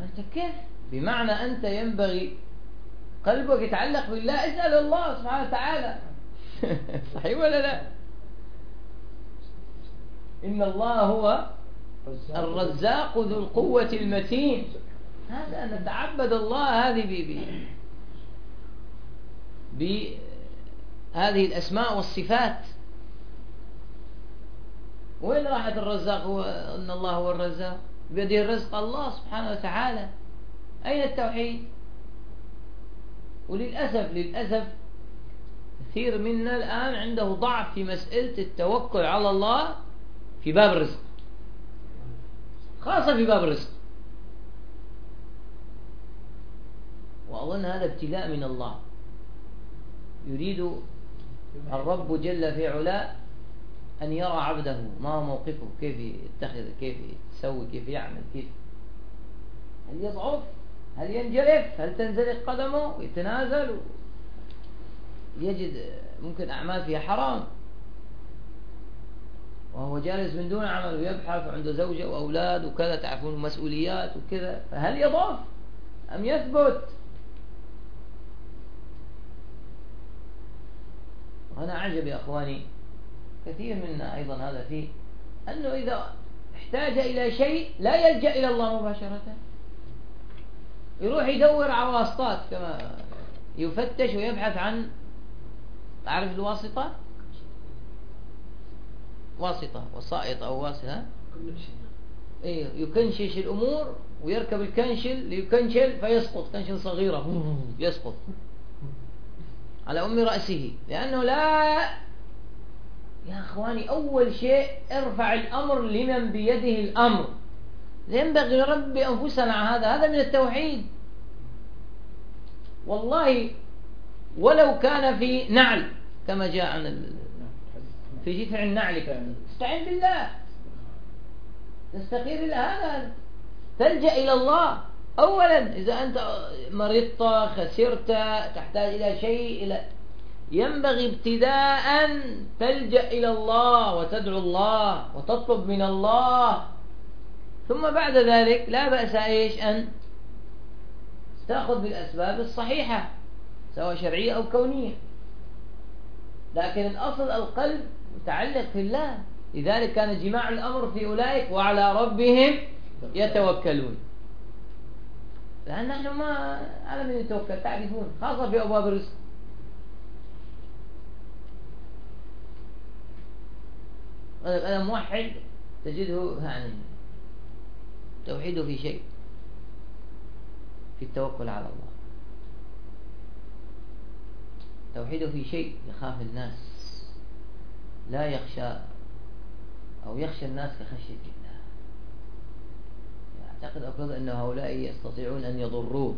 أنت كيف؟ بمعنى أنت ينبغي قلبك يتعلق بالله. اسأل الله سبحانه وتعالى. صحيح ولا لا؟ إن الله هو الرزاق ذو القوة المتين. هذا أن نتعبد الله هذه بهذه الأسماء والصفات. وين راحت الرزاق هو أن الله هو الرزاق؟ بيده الرزق الله سبحانه وتعالى. أين التوحيد؟ وللأسف للأسف كثير منا الآن عنده ضعف في مسألة التوكل على الله في باب الرزق. خاصة في باب الرزق. وأظن هذا ابتلاء من الله. يريد الرب جل في علاه أن يرى عبده ما موقفه؟ كيف يتخذ؟ كيف يسوي؟ كيف يعمل؟ كيف؟ هل يضعف؟ هل ينجرف؟ هل تنزلق قدمه؟ يتنازل؟ يجد ممكن أعمال فيها حرام. وهو جالس من دون عمل ويبحث وعنده زوجة وأولاد وكذا تعرفون مسؤوليات وكذا. فهل يضعف؟ أم يثبت؟ وأنا أعجب يا أخواني كثير منا أيضا هذا فيه أنه إذا احتاج إلى شيء لا يلجأ إلى الله مباشرة. يروح يدور على واسطات كما يفتش ويبحث عن تعرف الواسطة؟ واسطة وسائط أو واسطة إيه يكنشش الأمور ويركب الكنشل ليكنشل فيسقط كنشل صغيرة يسقط على أم رأسه لأنه لا يا أخواني أول شيء ارفع الأمر لمن بيده الأمر. ينبغي نربي أنفسنا على هذا هذا من التوحيد. والله ولو كان في نعل كما جاء عن في جذع النعل. استعين بالله. تستقير إلى هذا. تلجأ إلى الله. أولا إذا أنت مرضت خسرت تحتاج إلى شيء إلى ينبغي ابتداء تلجأ إلى الله وتدعو الله وتطلب من الله. ثم بعد ذلك لا بأس إيش أن تأخذ بالأسباب الصحيحة سواء شرعية أو كونية. لكن الأصل القلب متعلق في الله. لذلك كان جماع الأمر في أولئك وعلى ربهم يتوكلون. لأن نحن ما على من يتوكل؟ تعرفون خاصة في أبواب الرزق. أنا موحد تجده يعني توحيده في شيء. في التوكل على الله. توحيده في شيء يخاف الناس. لا يخشى أو يخشى الناس كخشية الله. يعتقد أفضل أن هؤلاء يستطيعون أن يضروه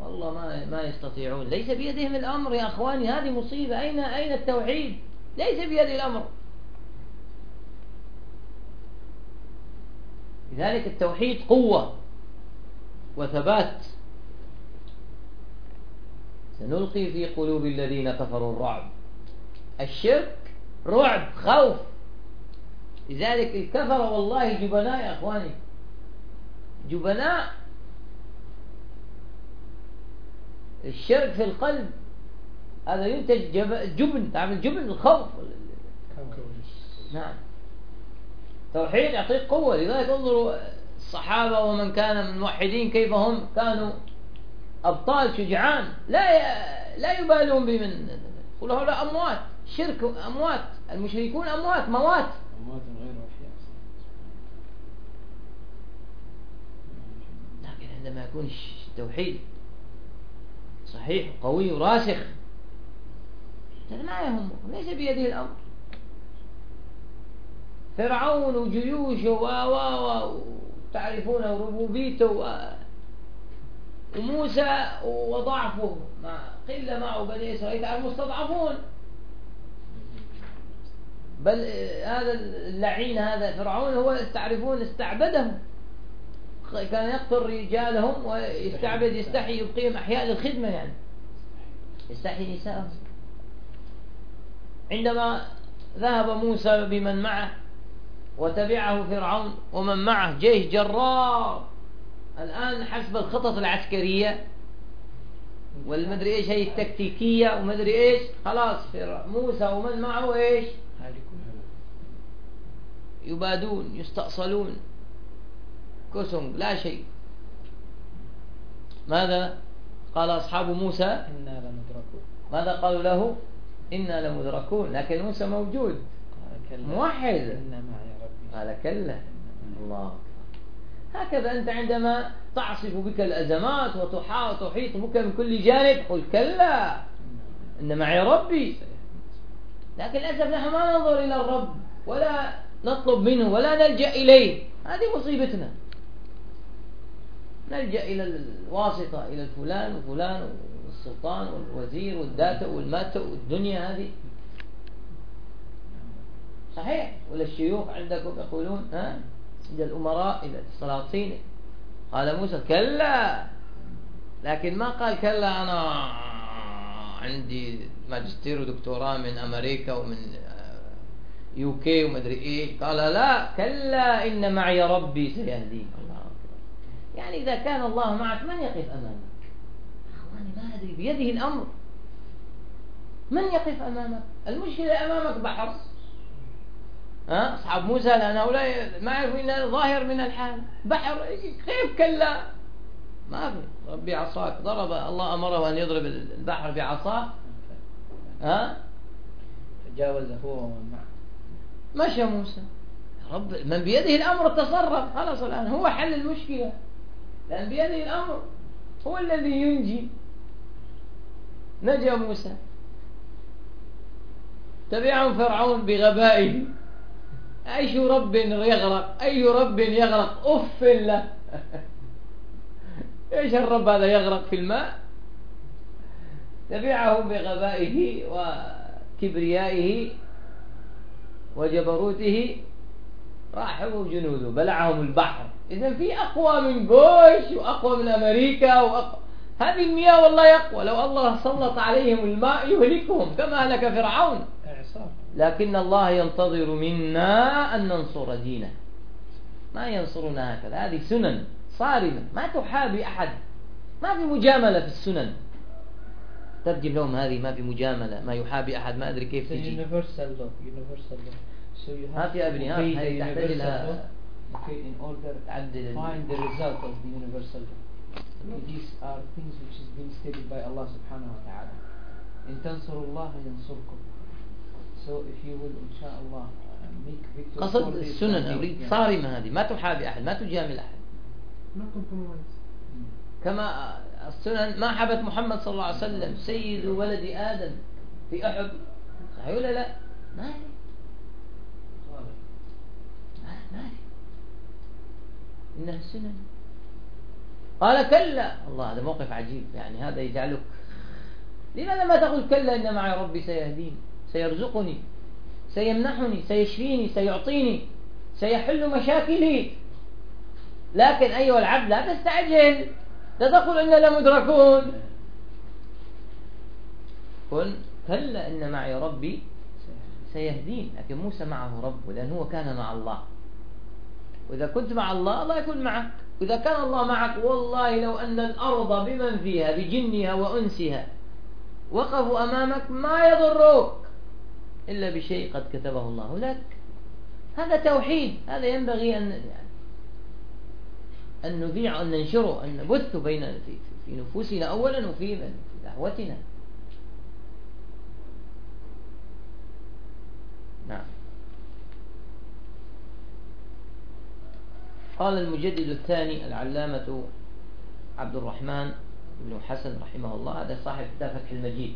والله ما ما يستطيعون. ليس بيدهم الأمر يا أخواني هذه مصيبة. أين أين التوحيد؟ ليس بيد الأمر. لذلك التوحيد قوة وثبات. سنلقي في قلوب الذين كفروا الرعب. الشرك رعب خوف. لذلك الكفر والله جبناء يا أخواني. جبناء. الشرك في القلب. هذا ينتج جبن تعمل جبن الخوف. نعم. توحيد يعطيك قوة. لذلك انظروا الصحابة ومن كان من الموحدين كيف هم؟ كانوا أبطال شجعان. لا لا يبالون بمن قل هؤلاء أموات. شرك أموات. المشركون أموات. موات. أموات غير لكن عندما يكون التوحيد صحيح قوي وراسخ ما يهمه. ليس بيده الأمر. فرعون وجيوشه و و تعرفون ربوبيته و وموسى وضعفه. مع قلة معه بني إسرائيل المستضعفون. بل هذا اللعين هذا فرعون هو تعرفون استعبدهم. كان يقتل رجالهم ويستعبد يستحي يبقيهم أحياء للخدمة يعني. يستحي نساءهم. عندما ذهب موسى بمن معه وتبعه فرعون ومن معه جيش جرار. الآن حسب الخطط العسكرية والمدري إيش هي التكتيكية ومدري إيش. خلاص موسى ومن معه إيش؟ يبادون يستأصلون. كسم لا شيء. ماذا قال أصحاب موسى؟ إنا لمدركون. ماذا قالوا له؟ إنا لمدركون. لكن موسى موجود. موحد. قال كلا الله. هكذا أنت عندما تعصف بك الأزمات وتحيط بك من كل جانب قل كلا إن معي ربي. لكن للأسف نحن ما ننظر إلى الرب ولا نطلب منه ولا نلجأ إليه. هذه مصيبتنا. نلجأ إلى الواسطة إلى الفلان وفلان والسلطان والوزير والداتا والماتا والدنيا هذه. صحيح. ولا الشيوخ عندكم يقولون ها إلى الأمراء إلى السلاطين. قال موسى كلا. لكن ما قال كلا أنا عندي ماجستير ودكتوراه من أمريكا ومن UK ومدري إيه. قال لا كلا إن معي ربي سيهدين الله أكبر. يعني إذا كان الله معك من يقف أمامك؟ أخواني ما أدري بيده الأمر. من يقف أمامك؟ المشكلة أمامك بحر. أصحاب موسى لأن هؤلاء ما يعرفوا إن ظاهر من الحال. بحر كيف كلا؟ ما في. ربي عصاك ضرب الله أمره أن يضرب البحر بعصاه. ها؟ تجاوز هو ومن معه مشى موسى. رب من بيده الأمر تصرف. خلاص الآن هو حل المشكلة. لأن بيده الأمر هو الذي ينجي. نجا موسى. تبعهم فرعون بغبائه. أي رب يغرق؟ أي رب يغرق؟ أف له. إيش الرب هذا يغرق في الماء؟ تبعهم بغبائه وكبريائه وجبروته. راحوا جنوده بلعهم البحر. إذا في أقوى من بوش وأقوى من أمريكا وأقوى. هذه المياه والله يقوى لو الله سلط عليهم الماء يهلكهم كما هلك فرعون. لكن الله ينتظر منا أن ننصر دينه. ما ينصرنا هكذا. هذه سنن صارمة. ما تحابي أحد. ما في مجاملة في السنن. ترجم لهم هذه ما في مجاملة. ما يحابي أحد. ما أدري كيف تجي. ما في أبني هذه تحتاج لها okay in order تعدل find the result of the universal law. These are things which is being stated by Allah subhanahu wa ta'ala. تنصروا الله ينصركم. So if you will إن شاء الله make victory قصد السنن أريد صارمة هذه ما تحابي أحد ما تجامل أحد. Compromise. كما السنن ما حبت محمد صلى الله عليه وسلم سيد ولد آدم في أحد. صحيح ولا لا؟ ما في ما إنها السنن قال كلا. الله هذا موقف عجيب يعني هذا يجعلك. لماذا ما تقول كلا إن معي ربي سيهدين؟ سيرزقني سيمنحني سيشفيني سيعطيني سيحل مشاكلي. لكن أيها العبد لا تستعجل. لا تقول إنا لمدركون قل كلا إن معي ربي سيهدين. لكن موسى معه رب لأنه هو كان مع الله. وإذا كنت مع الله الله يكون معك. وإذا كان الله معك والله لو أن الأرض بمن فيها بجنها وأنسها وقفوا أمامك ما يضروك إلا بشيء قد كتبه الله لك. هذا توحيد. هذا ينبغي أن أن نذيع أن ننشره أن نبث بين في, في نفوسنا أولا وفي دعوتنا. نعم. قال المجدد الثاني العلامة عبد الرحمن بن حسن رحمه الله. هذا صاحب كتاب فتح المجيد.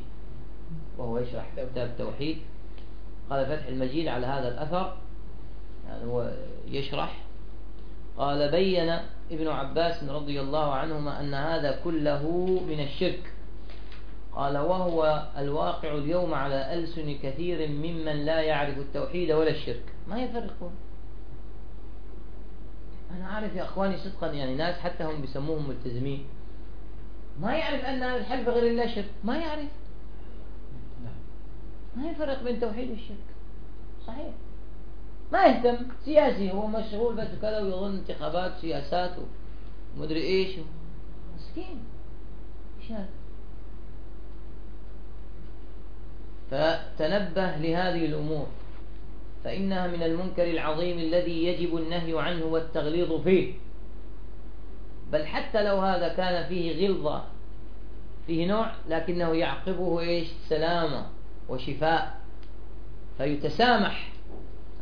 وهو يشرح كتاب التوحيد. قال فتح المجيد على هذا الأثر يعني هو يشرح. قال بين ابن عباس رضي الله عنهما أن هذا كله من الشرك. قال وهو الواقع اليوم على ألسن كثير ممن لا يعرف التوحيد ولا الشرك. ما يفرقون. أنا أعرف يا أخواني صدقا يعني ناس حتى هم بيسموهم ملتزمين. ما يعرف أن الحلف غير الله شرك. ما يعرف. ما يفرق بين توحيد والشرك؟ صحيح. ما يهتم. سياسي هو مشغول بس كذا ويظن انتخابات سياسات ومدري إيش مسكين. إيش هذا؟ فتنبه لهذه الأمور. فإنها من المنكر العظيم الذي يجب النهي عنه والتغليظ فيه. بل حتى لو هذا كان فيه غلظة فيه نوع لكنه يعقبه إيش؟ سلامة. وشفاء فيتسامح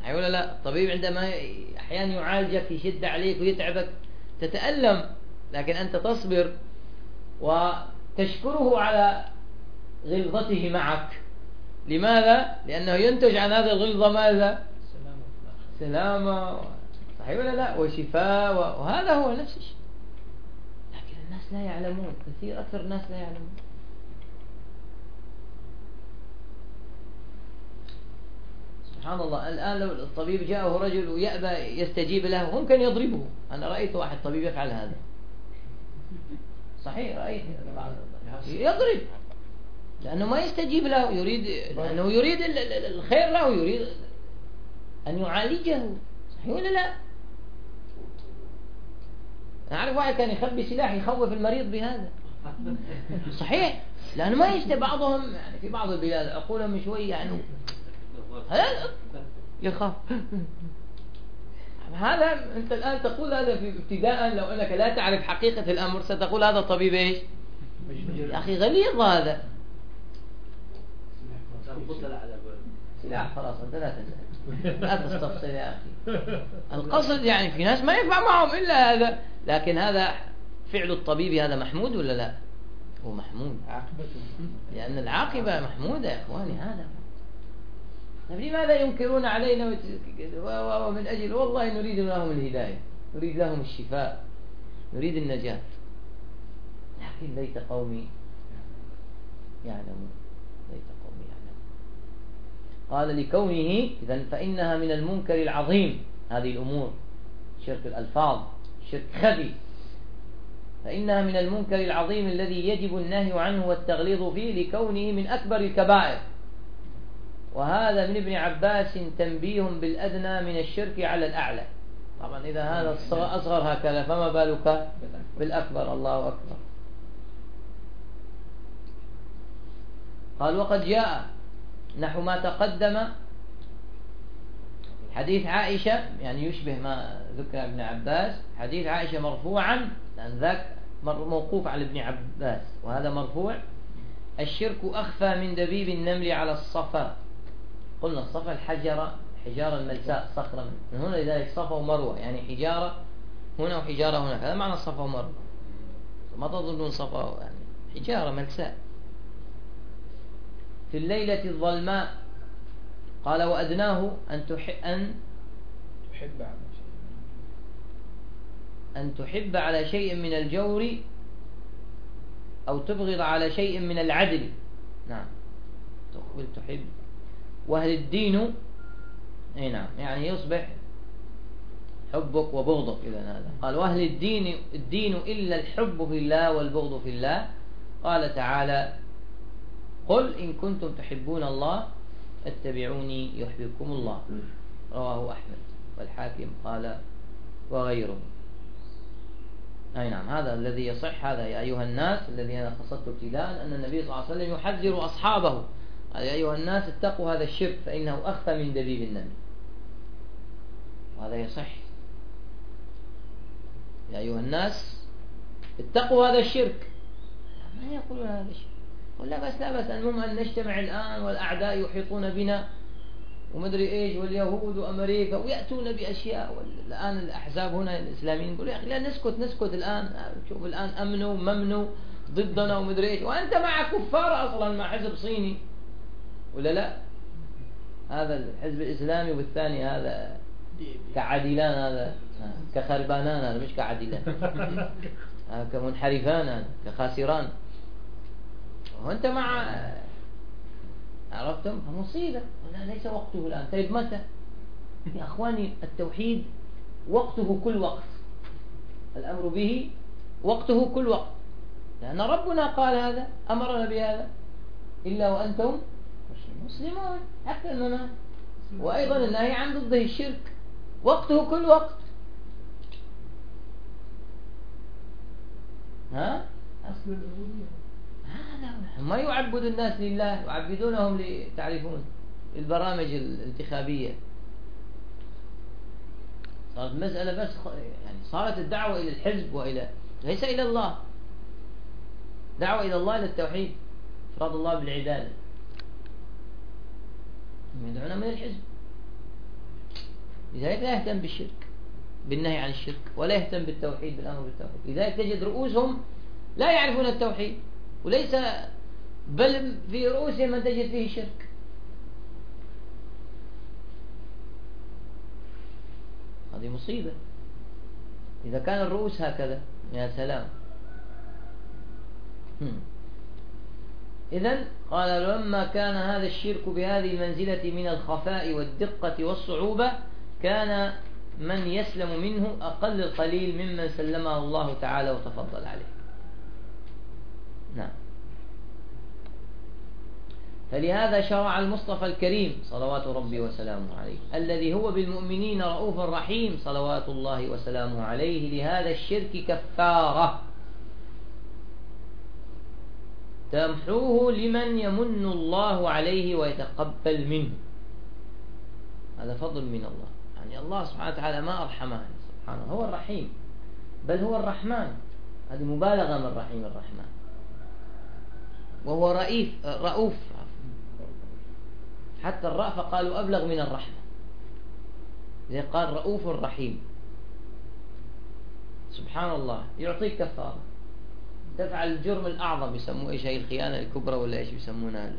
أي ولا لا الطبيب عندما أحيانا يعالجك يشد عليك ويتعبك تتألم لكن أنت تصبر وتشكره على غلظته معك لماذا؟ لأنه ينتج عن هذا الغلظة ماذا؟ سلامة صحيح ولا لا؟ وشفاء وهذا هو نفس الشيء لكن الناس لا يعلمون كثير أكثر الناس لا يعلمون سبحان الله. الآن لو الطبيب جاءه رجل ويأبى يستجيب له ممكن يضربه. أنا رأيت واحد طبيب يفعل هذا. صحيح رأيت. يضرب. لأنه ما يستجيب له يريد لأنه يريد الخير له يريد أن يعالجه. صحيح ولا لا؟ أنا أعرف واحد كان يخبي سلاح يخوف المريض بهذا. صحيح. لأنه ما يشتى بعضهم يعني في بعض البلاد. عقولهم شوي يعني يخاف هذا أنت الآن تقول هذا في ابتداء لو أنك لا تعرف حقيقة الأمر ستقول هذا طبيب إيش؟ يا أخي غليظ هذا. لا خلاص أنت لا تسأل لا تستفصل يا أخي. القصد يعني في ناس ما ينفع معهم إلا هذا. لكن هذا فعل الطبيب هذا محمود ولا لا؟ هو محمود. عاقبته. لأن العاقبة محمودة يا إخواني هذا. لماذا ينكرون علينا ومن أجل؟ والله نريد لهم الهداية نريد لهم الشفاء نريد النجاة. لكن ليت قومي يعلمون ليت قومي يعلمون. قال لكونه إذا فإنها من المنكر العظيم هذه الأمور شرك الألفاظ شرك خفي فإنها من المنكر العظيم الذي يجب النهي عنه والتغليظ فيه لكونه من أكبر الكبائر. وهذا من ابن عباس تنبيه بالأدنى من الشرك على الأعلى. طبعا إذا هذا أصغر هكذا فما بالك بالأكبر؟ الله أكبر. قال وقد جاء نحو ما تقدم حديث عائشة يعني يشبه ما ذكر ابن عباس حديث عائشة مرفوعا لأن ذاك موقوف على ابن عباس وهذا مرفوع. الشرك أخفى من دبيب النمل على الصفا. قلنا الصفا الحجرة حجارة الملساء صخرة من هنا لذلك صفا ومروة يعني حجارة هنا وحجارة هناك هذا معنى الصفا ومروة. ما تظنون صفا يعني حجارة ملساء في الليلة الظلماء قال وأدناه أن تحب أن تحب على شيء. أن تحب على شيء من الجور أو تبغض على شيء من العدل. نعم. تقبل تحب. وهل الدين إي نعم يعني يصبح حبك وبغضك إذا هذا. قال وهل الدين الدين إلا الحب في الله والبغض في الله. قال تعالى قل إن كنتم تحبون الله اتبعوني يحببكم الله. رواه أحمد والحاكم قال وغيره. أي نعم هذا الذي يصح هذا يا أيها الناس الذي أنا قصدت ابتداء أن النبي صلى الله عليه وسلم يحذر أصحابه يا أيها الناس اتقوا هذا الشرك فإنه أخفى من دبيب النمل. وهذا يصح. يا أيها الناس اتقوا هذا الشرك. ما يقولون هذا الشرك. قل لا بس لا بس المهم أن نجتمع الآن والأعداء يحيطون بنا ومدري إيش واليهود وأمريكا ويأتون بأشياء. الان الأحزاب هنا الإسلاميين يقولوا يا أخي لا نسكت نسكت الآن. شوف الآن أمنوا ممنوا ضدنا ومدري إيش. وأنت مع كفار أصلا مع حزب صيني. ولا لا؟ هذا الحزب الإسلامي والثاني هذا كعديلان هذا. كخربانان هذا مش كعديلان. كمنحرفان هذا كخاسران. وأنت مع عرفتم؟ فمصيبة لا ليس وقته الآن. طيب متى؟ يا أخواني التوحيد وقته كل وقت. الأمر به وقته كل وقت. لأن ربنا قال هذا أمرنا بهذا. إلا وأنتم مسلمون حتى الممات وأيضا النهي عن ضده الشرك. وقته كل وقت. ها؟ أصل العبودية ما يعبد الناس لله يعبدونهم تعرفون البرامج الانتخابية. صارت مسألة بس يعني صارت الدعوة إلى الحزب وإلى ليس إلى الله. دعوة إلى الله إلى التوحيد. إفراد الله بالعبادة. من الحزب. لذلك لا يهتم بالشرك بالنهي عن الشرك ولا يهتم بالتوحيد بالأمر بالتوحيد. لذلك تجد رؤوسهم لا يعرفون التوحيد وليس بل في رؤوسهم من تجد فيه شرك. هذه مصيبة. إذا كان الرؤوس هكذا يا سلام. إذا قال لما كان هذا الشرك بهذه المنزلة من الخفاء والدقة والصعوبة كان من يسلم منه أقل القليل ممن سلمه الله تعالى وتفضل عليه. نعم. فلهذا شرع المصطفى الكريم صلوات ربي وسلامه عليه الذي هو بالمؤمنين رؤوف رحيم صلوات الله وسلامه عليه لهذا الشرك كفارة. تمحوه لمن يمن الله عليه ويتقبل منه. هذا فضل من الله. يعني الله سبحانه وتعالى ما أرحمه. سبحانه هو الرحيم. بل هو الرحمن. هذه مبالغة من رحيم الرحمن. وهو رئيف رؤوف. حتى الرأفة قالوا أبلغ من الرحمة. زي قال رؤوف رحيم. سبحان الله يعطيك كفارة. تفعل الجرم الأعظم يسموه إيش هي؟ الخيانة الكبرى ولا إيش يسمونها؟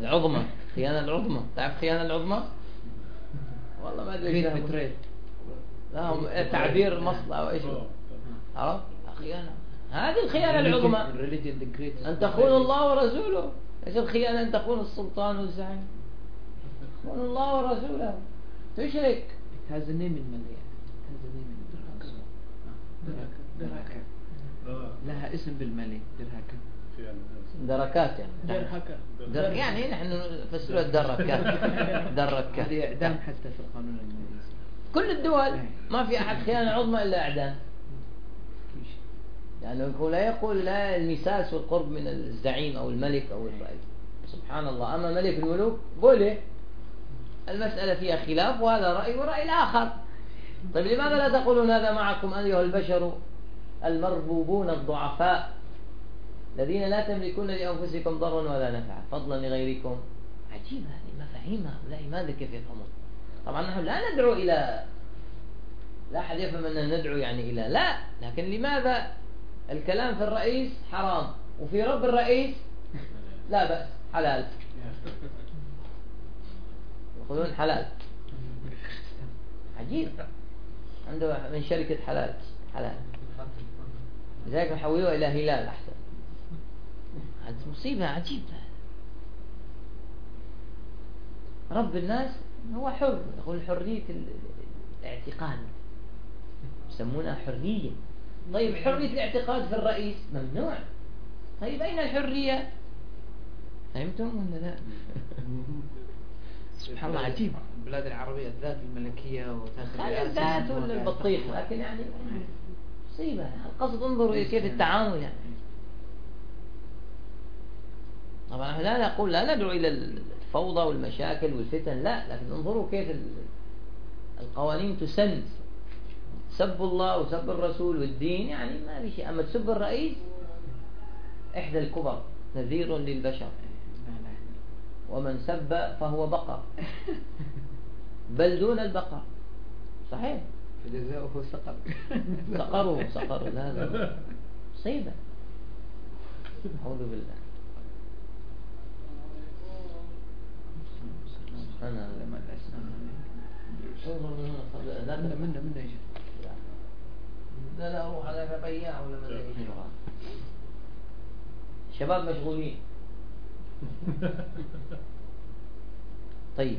العظمى. خيانة العظمى. تعرف خيانة العظمى؟ والله ما أدري لا تعبير مصلى أو إيش عرفت؟ خيانة. هذه الخيانة العظمى. أن تخون الله ورسوله. إيش الخيانة؟ أن تخون السلطان والزعيم. تخون الله ورسوله. تشرك. It has a name in Malay. It has a name in دركة لها اسم بالمالي درهكة دركات يعني. درهكة در يعني نحن نفسرها الدركات. دركات. هذه إعدام حتى في القانون الإنجليزي. كل الدول ما في أحد خيانة عظمى إلا إعدام. يعني هو لا يقول لا المساس والقرب من الزعيم أو الملك أو الرئيس سبحان الله. أما ملك الملوك قوله المسألة فيها خلاف وهذا رأي ورأي الآخر. طيب لماذا لا تقولون هذا معكم أيها البشر؟ المربوبون الضعفاء الذين لا تملكون لأنفسكم ضرا ولا نفعا. فضلا لغيركم. عجيبة هذه مفاهيم هؤلاء ماذا كيف يفهمون طبعا نحن لا ندعو إلى لا أحد يفهم أننا ندعو يعني إلى لا لكن لماذا الكلام في الرئيس حرام وفي رب الرئيس لا بأس حلال. يقولون حلال. عجيب. عنده من شركة حلال حلال. لذلك نحولوها إلى هلال أحسن. هذه مصيبة عجيبة. رب الناس هو حر يقول حرية ال- الاعتقاد. يسمونها حرية. طيب حرية الاعتقاد في الرئيس ممنوع. طيب أين الحرية؟ فهمتم ولا لا؟ سبحان الله عجيب. البلاد العربية الذات الملكية وتاخذ الذات ولا البطيخ لكن يعني مصيبة. القصد انظروا إلى كيف التعامل. يعني طبعا لا نقول لا ندعو إلى الفوضى والمشاكل والفتن لا لكن انظروا كيف ال- القوانين تسن. سب الله وسب الرسول والدين يعني ما في شيء. أما تسب الرئيس إحدى الكبر نذير للبشر. ومن سب فهو بقر. بل دون البقر. صحيح؟ فجزاؤه سقر. سقروا سقروا لا لا مصيبة. أعوذ بالله. أنا لما قبل- لا منا. منا منا لا لا أروح على بياع ولا ما أدري. شباب مشغولين. طيب.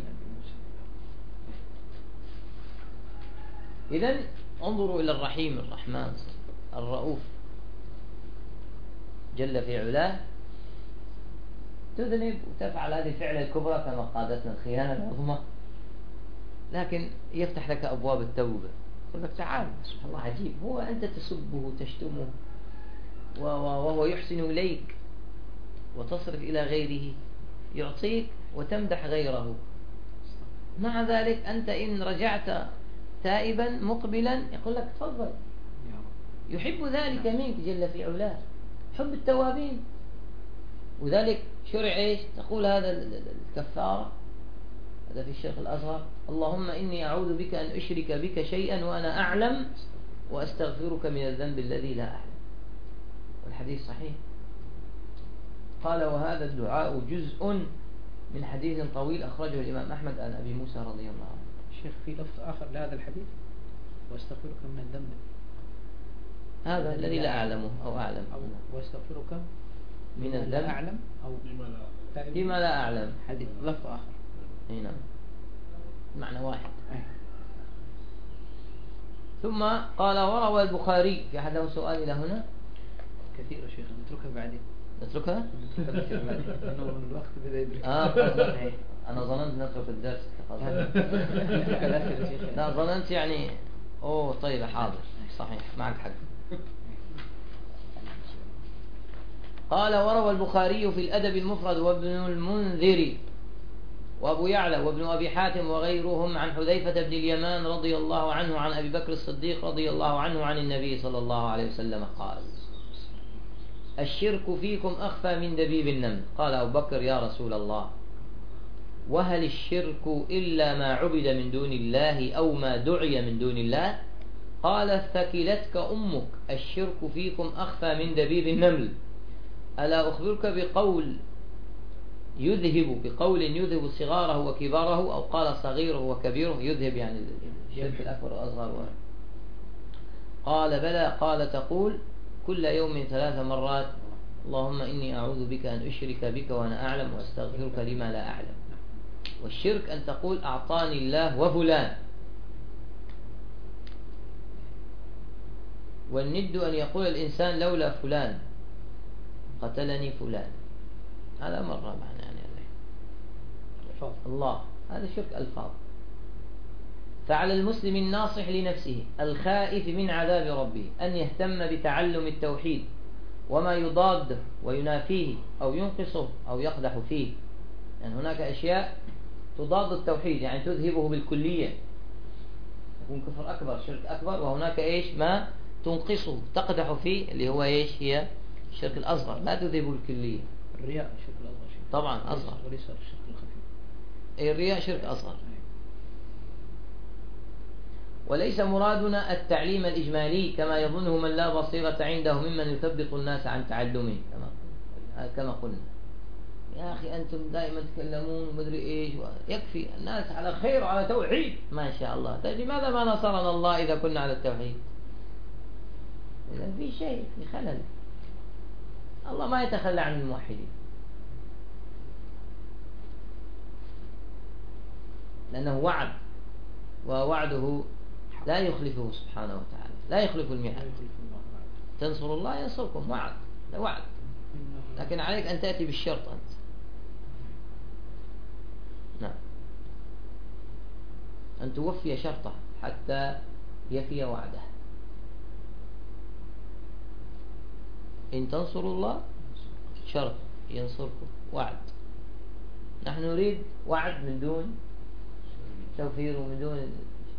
إذا انظروا إلى الرحيم الرحمن الرؤوف. جل في علاه. تذنب وتفعل هذه الفعلة الكبرى كما قادتنا الخيانة العظمى. لكن يفتح لك أبواب التوبة. يقول لك تعال سبحان الله عجيب. هو أنت تسبه تشتمه وهو يحسن إليك وتصرف إلى غيره يعطيك وتمدح غيره. مع ذلك أنت إن رجعت تائبا مقبلا يقول لك تفضل. يحب ذلك منك جل في علاه. حب التوابين. وذلك شرع إيش؟ تقول هذا ال- ال- الكفارة. هذا في الشيخ الأصغر اللهم إني أعوذ بك أن أشرك بك شيئا وأنا أعلم وأستغفرك من الذنب الذي لا أعلم. والحديث صحيح. قال وهذا الدعاء جزء من حديث طويل أخرجه الإمام أحمد عن أبي موسى رضي الله عنه. شيخ في لفظ آخر لهذا الحديث؟ وأستغفرك من الذنب. هذا الذي لا أعلمه أو أعلم. أو وأستغفرك من لا الذنب. أعلم أو. فيما لا أعلم. حديث لفظ آخر. أي نعم. معنى واحد. ثم قال وروى البخاري في أحد له سؤال إلى هنا. كثير يا شيخ نتركها بعدين. نتركها؟ نتركها بعدين. الوقت بدأ يدرك آه أنا ظننت الدرس الأسئلة يا شيخ لا ظننت يعني أوه طيب حاضر. صحيح معك حق. قال وروى البخاري في الأدب المفرد وابن المنذر وأبو يعلى وابن أبي حاتم وغيرهم عن حذيفة بن اليمان رضي الله عنه عن أبي بكر الصديق رضي الله عنه عن النبي صلى الله عليه وسلم قال الشرك فيكم أخفى من دبيب النمل. قال أبو بكر يا رسول الله وهل الشرك إلا ما عبد من دون الله أو ما دعي من دون الله؟ قال ثكلتك أمك. الشرك فيكم أخفى من دبيب النمل. ألا أخبرك بقول يذهب بقول يذهب صغاره وكباره أو قال صغيره وكبيره؟ يذهب يعني الشرك الأكبر والأصغر. قال بلى. قال تقول كل يوم ثلاث مرات اللهم إني أعوذ بك أن أشرك بك وأنا أعلم وأستغفرك لما لا أعلم. والشرك أن تقول أعطاني الله وفلان. والند أن يقول الإنسان لولا فلان قتلني فلان. هذا مرة معنا يعني ألفاظ. الله. هذا شرك ألفاظ. فعلى المسلم الناصح لنفسه الخائف من عذاب ربه أن يهتم بتعلم التوحيد وما يضاده وينافيه أو ينقصه أو يقدح فيه. يعني هناك أشياء تضاد التوحيد يعني تذهبه بالكلية. يكون كفر أكبر شرك أكبر وهناك إيش؟ ما تنقصه تقدح فيه اللي هو إيش؟ هي الشرك الأصغر. لا تذهبه بالكلية. الرياء الشرك الأصغر طبعا أصغر. وليس الشرك الخفي أي الرياء شرك أصغر. وليس مرادنا التعليم الإجمالي كما يظنه من لا بصيرة عنده ممن يثبط الناس عن تعلمه كما كما قلنا. يا أخي أنتم دائما تتكلمون ومدري إيش يكفي الناس على خير وعلى توحيد. ما شاء الله. طيب لماذا ما نصرنا الله إذا كنا على التوحيد؟ إذا في شيء في خلل. الله ما يتخلى عن الموحدين. لأنه وعد ووعده لا يخلفه سبحانه وتعالى لا يخلف الميعاد. تنصر الله ينصركم وعد ده وعد. لكن عليك أن تأتي بالشرط أنت نعم أن توفي شرطه حتى يفي وعده. إن تنصروا الله شرط ينصركم وعد. نحن نريد وعد من دون توفير ومن دون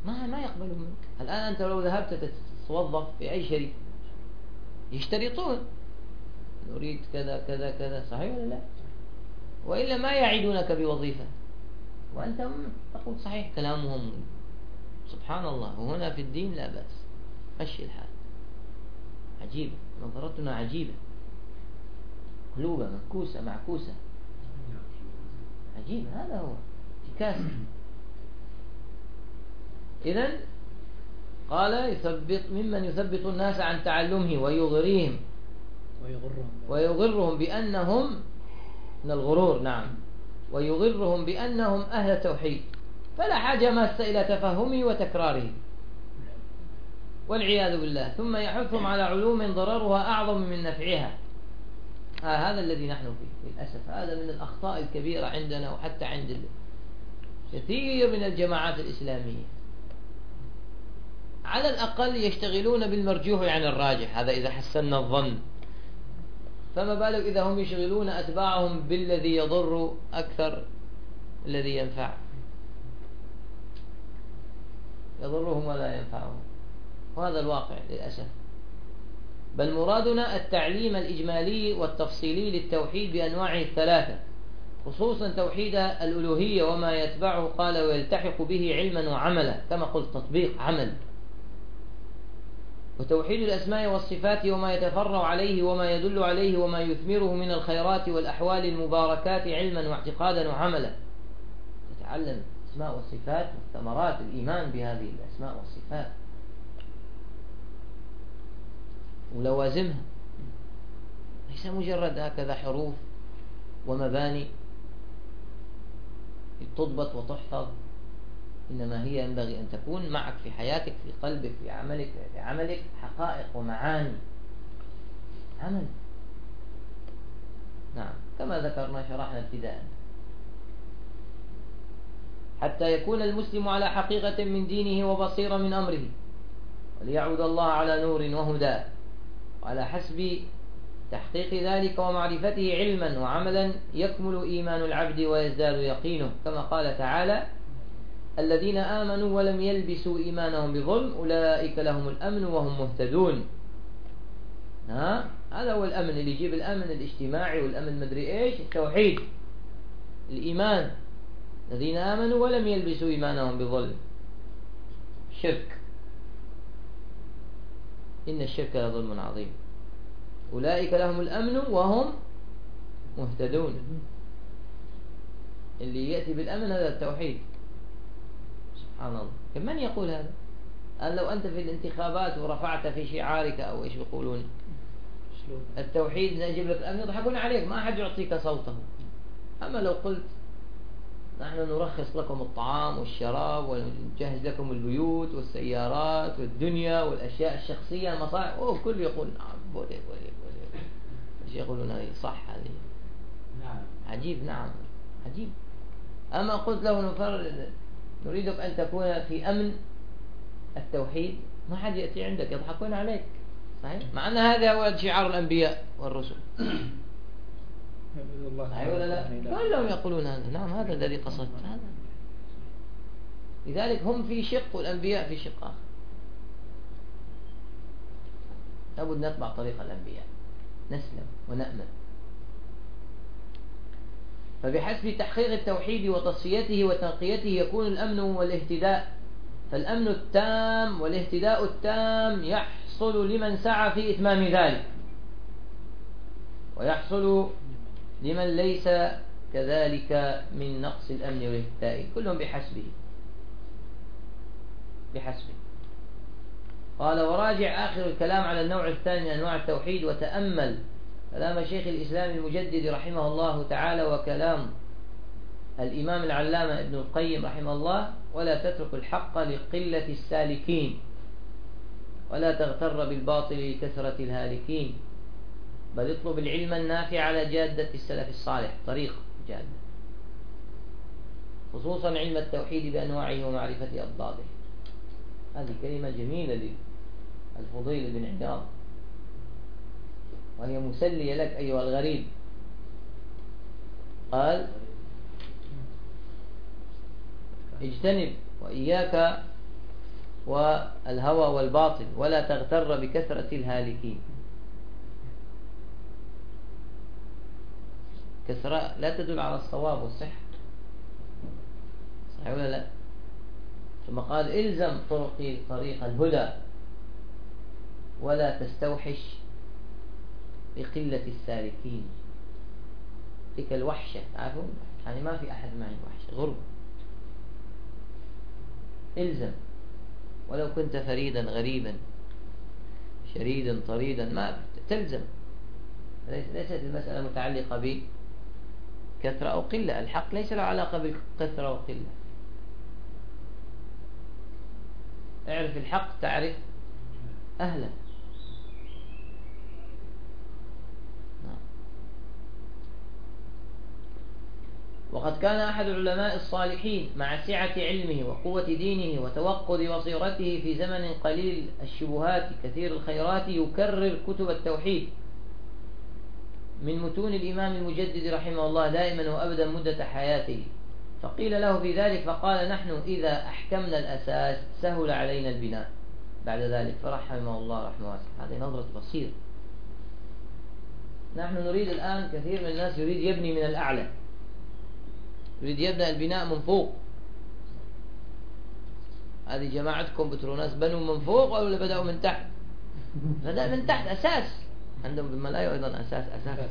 ما ما يقبلوا منك. الآن أنت لو ذهبت تتوظف في أي شركة يشترطون. نريد كذا كذا كذا صحيح ولا لا؟ وإلا ما يعيدونك بوظيفة. وأنت تقول صحيح كلامهم. سبحان الله وهنا في الدين لا بأس. مشي الحال. عجيبة. نظرتنا عجيبة. قلوبة منكوسة معكوسة. عجيب هذا هو. انتكاسة إذا قال يثبت ممن يثبت الناس عن تعلمه ويغريهم. ويغرهم. ويغرهم بأنهم من الغرور. نعم. ويغرهم بأنهم أهل توحيد فلا حاجة ماسة إلى تفهمه وتكراره والعياذ بالله. ثم يحثهم على علوم ضررها أعظم من نفعها. آه هذا الذي نحن فيه للأسف. هذا من الأخطاء الكبيرة عندنا وحتى عند كثير من الجماعات الإسلامية. على الأقل يشتغلون بالمرجوح عن الراجح هذا إذا حسنا الظن. فما بالك إذا هم يشغلون أتباعهم بالذي يضر أكثر الذي ينفع. يضرهم ولا ينفعهم. وهذا الواقع للأسف. بل مرادنا التعليم الإجمالي والتفصيلي للتوحيد بأنواعه الثلاثة خصوصا توحيد الألوهية وما يتبعه قال ويلتحق به علما وعملا كما قلت تطبيق عمل. وتوحيد الأسماء والصفات وما يتفرع عليه وما يدل عليه وما يثمره من الخيرات والأحوال المباركات علما واعتقادا وعملا. تتعلم الأسماء والصفات والثمرات الإيمان بهذه الأسماء والصفات. ولوازمها. ليس مجرد هكذا حروف ومباني. تضبط وتحفظ. إنما هي ينبغي أن تكون معك في حياتك في قلبك في عملك في عملك حقائق ومعاني. عمل. نعم. كما ذكرنا شرحنا ابتداء. حتى يكون المسلم على حقيقة من دينه وبصيرة من أمره. وليعبد الله على نور وهدى. وعلى حسب تحقيق ذلك ومعرفته علما وعملا يكمل إيمان العبد ويزداد يقينه. كما قال تعالى الذين آمنوا ولم يلبسوا إيمانهم بظلم أولئك لهم الأمن وهم مهتدون. ها؟ هذا هو الأمن اللي يجيب الأمن الاجتماعي والأمن مدري إيش؟ التوحيد. الإيمان. الذين آمنوا ولم يلبسوا إيمانهم بظلم. شرك. إن الشرك لظلم عظيم. أولئك لهم الأمن وهم مهتدون. اللي يأتي بالأمن هذا التوحيد. سبحان الله. من يقول هذا؟ قال لو أنت في الانتخابات ورفعت في شعارك أو إيش يقولون؟ التوحيد نجيب لك الأمن يضحكون عليك ما أحد يعطيك صوته. أما لو قلت نحن نرخص لكم الطعام والشراب ونجهز لكم البيوت والسيارات والدنيا والأشياء الشخصية المصائب أوه كل يقول نعم بولي بولي بولي. إيش يقولون هذه؟ صح هذه. نعم. عجيب نعم عجيب. أما قلت له نفرد نريدك أن تكون في أمن التوحيد. ما حد يأتي عندك يضحكون عليك. صحيح؟ مع أن هذا هو شعار الأنبياء والرسل. صحيح ولا لا؟ كلهم يقولون هذا. نعم هذا الذي قصدت. هذا. لذلك هم في شق والأنبياء في شق آخر. لابد نتبع طريق الأنبياء. نسلم ونأمن. فبحسب تحقيق التوحيد وتصفيته وتنقيته يكون الأمن والاهتداء. فالأمن التام والاهتداء التام يحصل لمن سعى في إتمام ذلك. ويحصل لمن ليس كذلك من نقص الأمن والإهتداء. كلهم بحسبه. بحسبه. قال وراجع آخر الكلام على النوع الثاني من أنواع التوحيد وتأمل كلام شيخ الإسلام المجدد رحمه الله تعالى وكلام الإمام العلامة ابن القيم رحمه الله ولا تترك الحق لقلة السالكين ولا تغتر بالباطل لكثرة الهالكين بل اطلب العلم النافع على جادة السلف الصالح طريق جادة. خصوصا علم التوحيد بأنواعه ومعرفة أضداده. هذه كلمة جميلة للفضيل بن عياض. وهي مسلية لك أيها الغريب. قال اجتنب وإياك والهوى والباطل ولا تغتر بكثرة الهالكين. كثرة لا تدل على الصواب والصحة. صحيح ولا لا؟ ثم قال إلزم طرقي طريق الهدى ولا تستوحش بقلة السالكين. تلك الوحشة تعرفون يعني ما في أحد معي وحشة غربة إلزم. ولو كنت فريدا غريبا شريدا طريدا ما تلزم. ليست المسألة متعلقة بكثرة أو قلة. الحق ليس له علاقة بالكثرة وقلة اعرف الحق تعرف أهله. وقد كان أحد العلماء الصالحين مع سعة علمه وقوة دينه وتوقد بصيرته في زمن قليل الشبهات كثير الخيرات يكرر كتب التوحيد. من متون الإمام المجدد رحمه الله دائما وأبدا مدة حياته. فقيل له في ذلك فقال نحن إذا أحكمنا الأساس سهل علينا البناء. بعد ذلك فرحمه الله رحمه الله. هذه نظرة بصير نحن نريد الآن كثير من الناس يريد يبني من الأعلى. يريد يبدأ البناء من فوق. هذه جماعتكم بتروناس بنوا من فوق ولا بدأوا من تحت؟ بدأ من تحت أساس. عندهم بالملاية أيضا أساس أساس.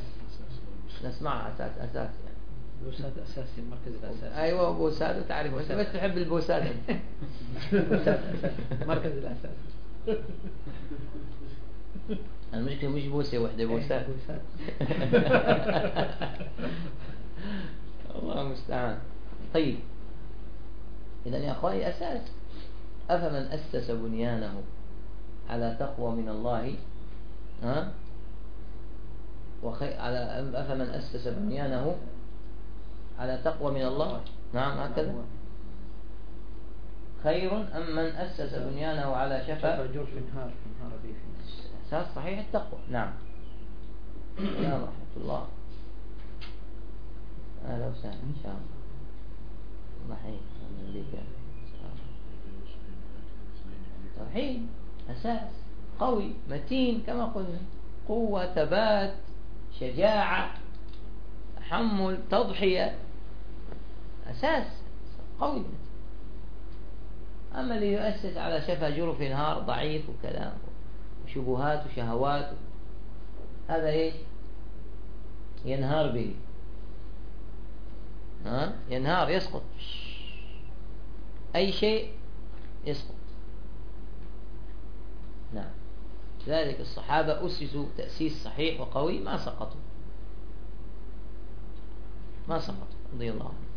نسمع أساس أساس. يعني بوسات أساسي المركز الأساسي أيوة بوسات وتعرف أنت بس تحب البوسات مركز الأساس. المشكلة مش بوسة وحدة بوسات بوسات الله المستعان. طيب. إذا يا أخواني أساس أفمن أسس بنيانه على تقوى من الله؟ ها؟ وخي... على أفمن أسس بنيانه على تقوى من الله؟ نعم هكذا. خير أم من أسس بنيانه على شفا؟ جرف نهار نهار به أساس صحيح التقوى. نعم. يا رحمة الله. أهلا وسهلا إن شاء الله. أمريكا توحيد أساس قوي متين كما قلنا. قوة ثبات شجاعة تحمل تضحية. أساس قوي. أما اللي يؤسس على شفا جرف نهار ضعيف وكلام وشبهات وشهوات. هذا إيش؟ ينهار به. ها؟ ينهار يسقط. أي شيء يسقط. نعم. ذلك الصحابة أسسوا تأسيس صحيح وقوي ما سقطوا. ما سقطوا رضي الله عنه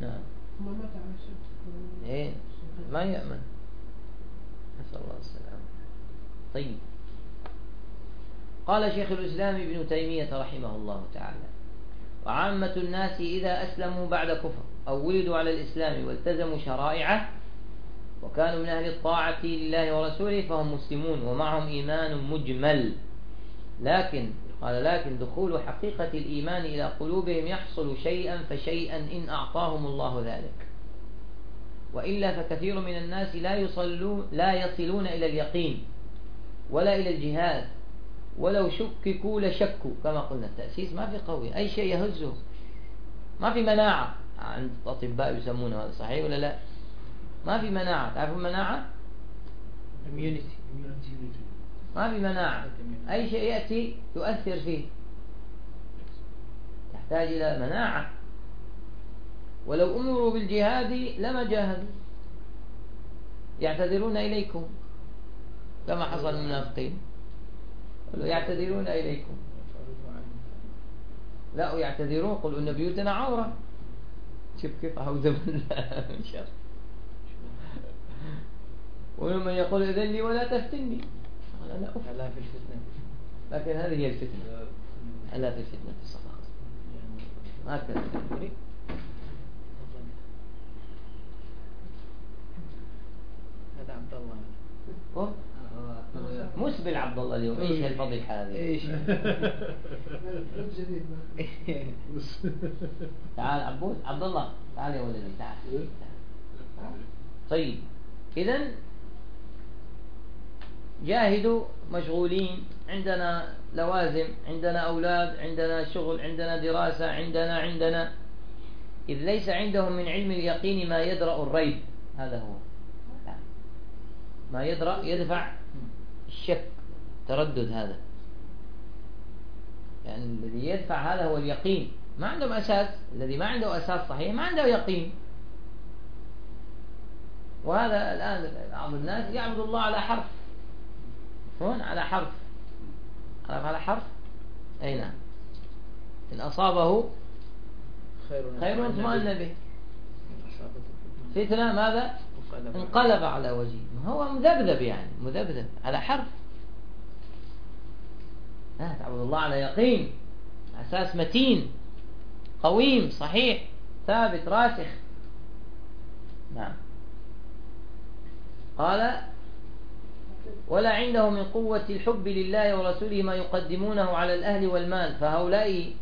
نعم. إيه ما يأمن. نسأل الله السلامة. طيب. قال شيخ الإسلام ابن تيمية رحمه الله تعالى وعامة الناس إذا أسلموا بعد كفر أو ولدوا على الإسلام والتزموا شرائعه وكانوا من أهل الطاعة لله ورسوله فهم مسلمون ومعهم إيمان مجمل. لكن قال لكن دخول حقيقة الإيمان إلى قلوبهم يحصل شيئا فشيئا إن أعطاهم الله ذلك. وإلا فكثير من الناس لا يصلون لا يصلون إلى اليقين ولا إلى الجهاد ولو شككوا لشكوا كما قلنا التأسيس ما في قوي أي شيء يهزه ما في مناعة. عند الأطباء يسمونه هذا صحيح ولا لا؟ ما في مناعة. تعرفون مناعة؟ Immunity. ما في مناعة. أي شيء يأتي يؤثر فيه. تحتاج إلى مناعة. ولو أمروا بالجهاد لما جاهدوا. يعتذرون إليكم كما حصل المنافقين يعتذرون إليكم. لا يعتذرون قل إن بيوتنا عورة. شوف كيف أعوذ بالله من شر ومن يقول إذن لي ولا تفتني. قال أنا أف ألا في الفتنة. لكن هذه هي الفتنة. ألا في الفتنة الصلاة هكذا. هذا عبد الله. مسبل عبد الله اليوم. إيش هالفضيحة هذه؟ إيش؟ جديد تعال عبود عبد الله تعال يا ولدي تعال. طيب إذا جاهدوا مشغولين. عندنا لوازم عندنا أولاد عندنا شغل عندنا دراسة عندنا عندنا. إذ ليس عندهم من علم اليقين ما يدرأ الريب. هذا هو. ما يدرأ يدفع الشك تردد هذا. يعني الذي يدفع هذا هو اليقين. ما عندهم أساس الذي ما عنده أساس صحيح ما عنده يقين. وهذا الآن بعض الناس يعبد الله على حرف. هون على حرف. على حرف؟ أي نعم. إن أصابه خير خير اطمأن به. فتنة ماذا؟ انقلب. على وجهه. هو مذبذب يعني مذبذب على حرف. لا تعبد الله على يقين أساس متين قويم صحيح ثابت راسخ. نعم. قال ولا عنده من قوة الحب لله ورسوله ما يقدمونه على الأهل والمال فهؤلاء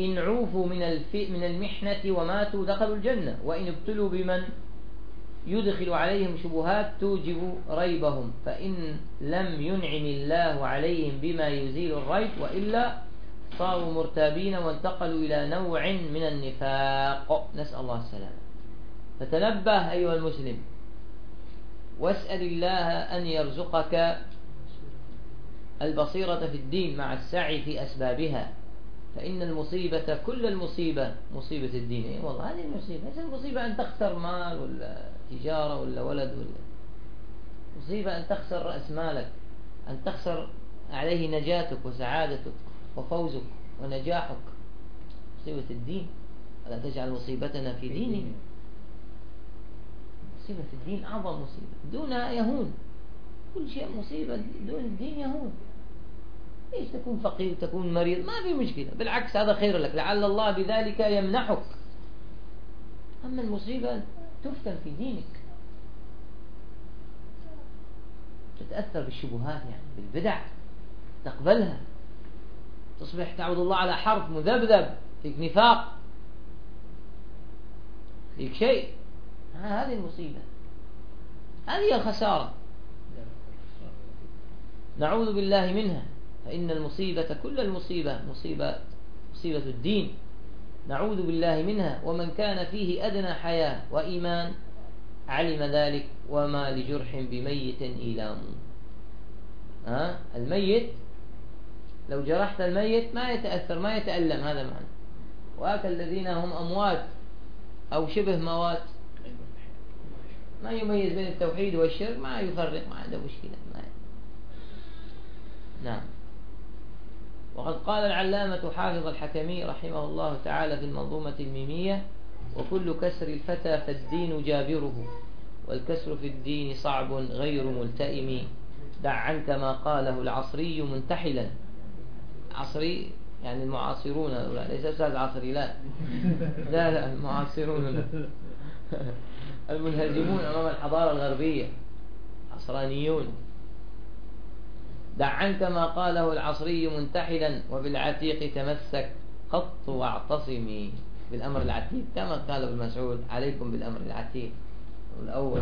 إن عوفوا من الف... من المحنة وماتوا دخلوا الجنة. وإن ابتلوا بمن؟ يدخل عليهم شبهات توجب ريبهم فإن لم ينعم الله عليهم بما يزيل الريب وإلا صاروا مرتابين وانتقلوا إلى نوع من النفاق. نسأل الله السلامة. فتنبه أيها المسلم واسأل الله أن يرزقك البصيرة في الدين مع السعي في أسبابها. فإن المصيبة كل المصيبة مصيبة الدين. إيه والله هذه المصيبة. ليس المصيبة أن تخسر مال ولا تجارة ولا ولد ولا. مصيبة أن تخسر رأس مالك أن تخسر عليه نجاتك وسعادتك وفوزك ونجاحك. مصيبة الدين. ولا تجعل مصيبتنا في ديننا مصيبة في الدين أعظم مصيبة. دونها يهون كل شيء مصيبة دون الدين يهون ليش تكون فقير تكون مريض؟ ما في مشكلة. بالعكس هذا خير لك. لعل الله بذلك يمنحك. أما المصيبة تفتن في دينك. تتأثر بالشبهات يعني بالبدع. تقبلها. تصبح تعبد الله على حرف مذبذب فيك نفاق. فيك شيء. هذه المصيبة. هذه الخسارة. نعوذ بالله منها. فإن المصيبة كل المصيبة مصيبة مصيبة الدين. نعوذ بالله منها ومن كان فيه أدنى حياة وإيمان علم ذلك وما لجرح بميت إيلام ها؟ الميت لو جرحت الميت ما يتأثر ما يتألم هذا معنى. وهكذا الذين هم أموات أو شبه موات. ما يميز بين التوحيد والشرك ما يفرق ما عنده مشكلة ما نعم. وقد قال العلامة حافظ الحكمي رحمه الله تعالى في المنظومة الميمية وكل كسر الفتى فالدين جابره والكسر في الدين صعب غير ملتئم. دع عنك ما قاله العصري منتحلا. عصري يعني المعاصرون لا ليس أستاذ عصري لا. لا لا المعاصرون. المنهزمون أمام الحضارة الغربية عصرانيون. دع عنك ما قاله العصري منتحلا وبالعتيق تمسك قط واعتصمي بالأمر العتيق كما قال ابن مسعود عليكم بالأمر العتيق. الأول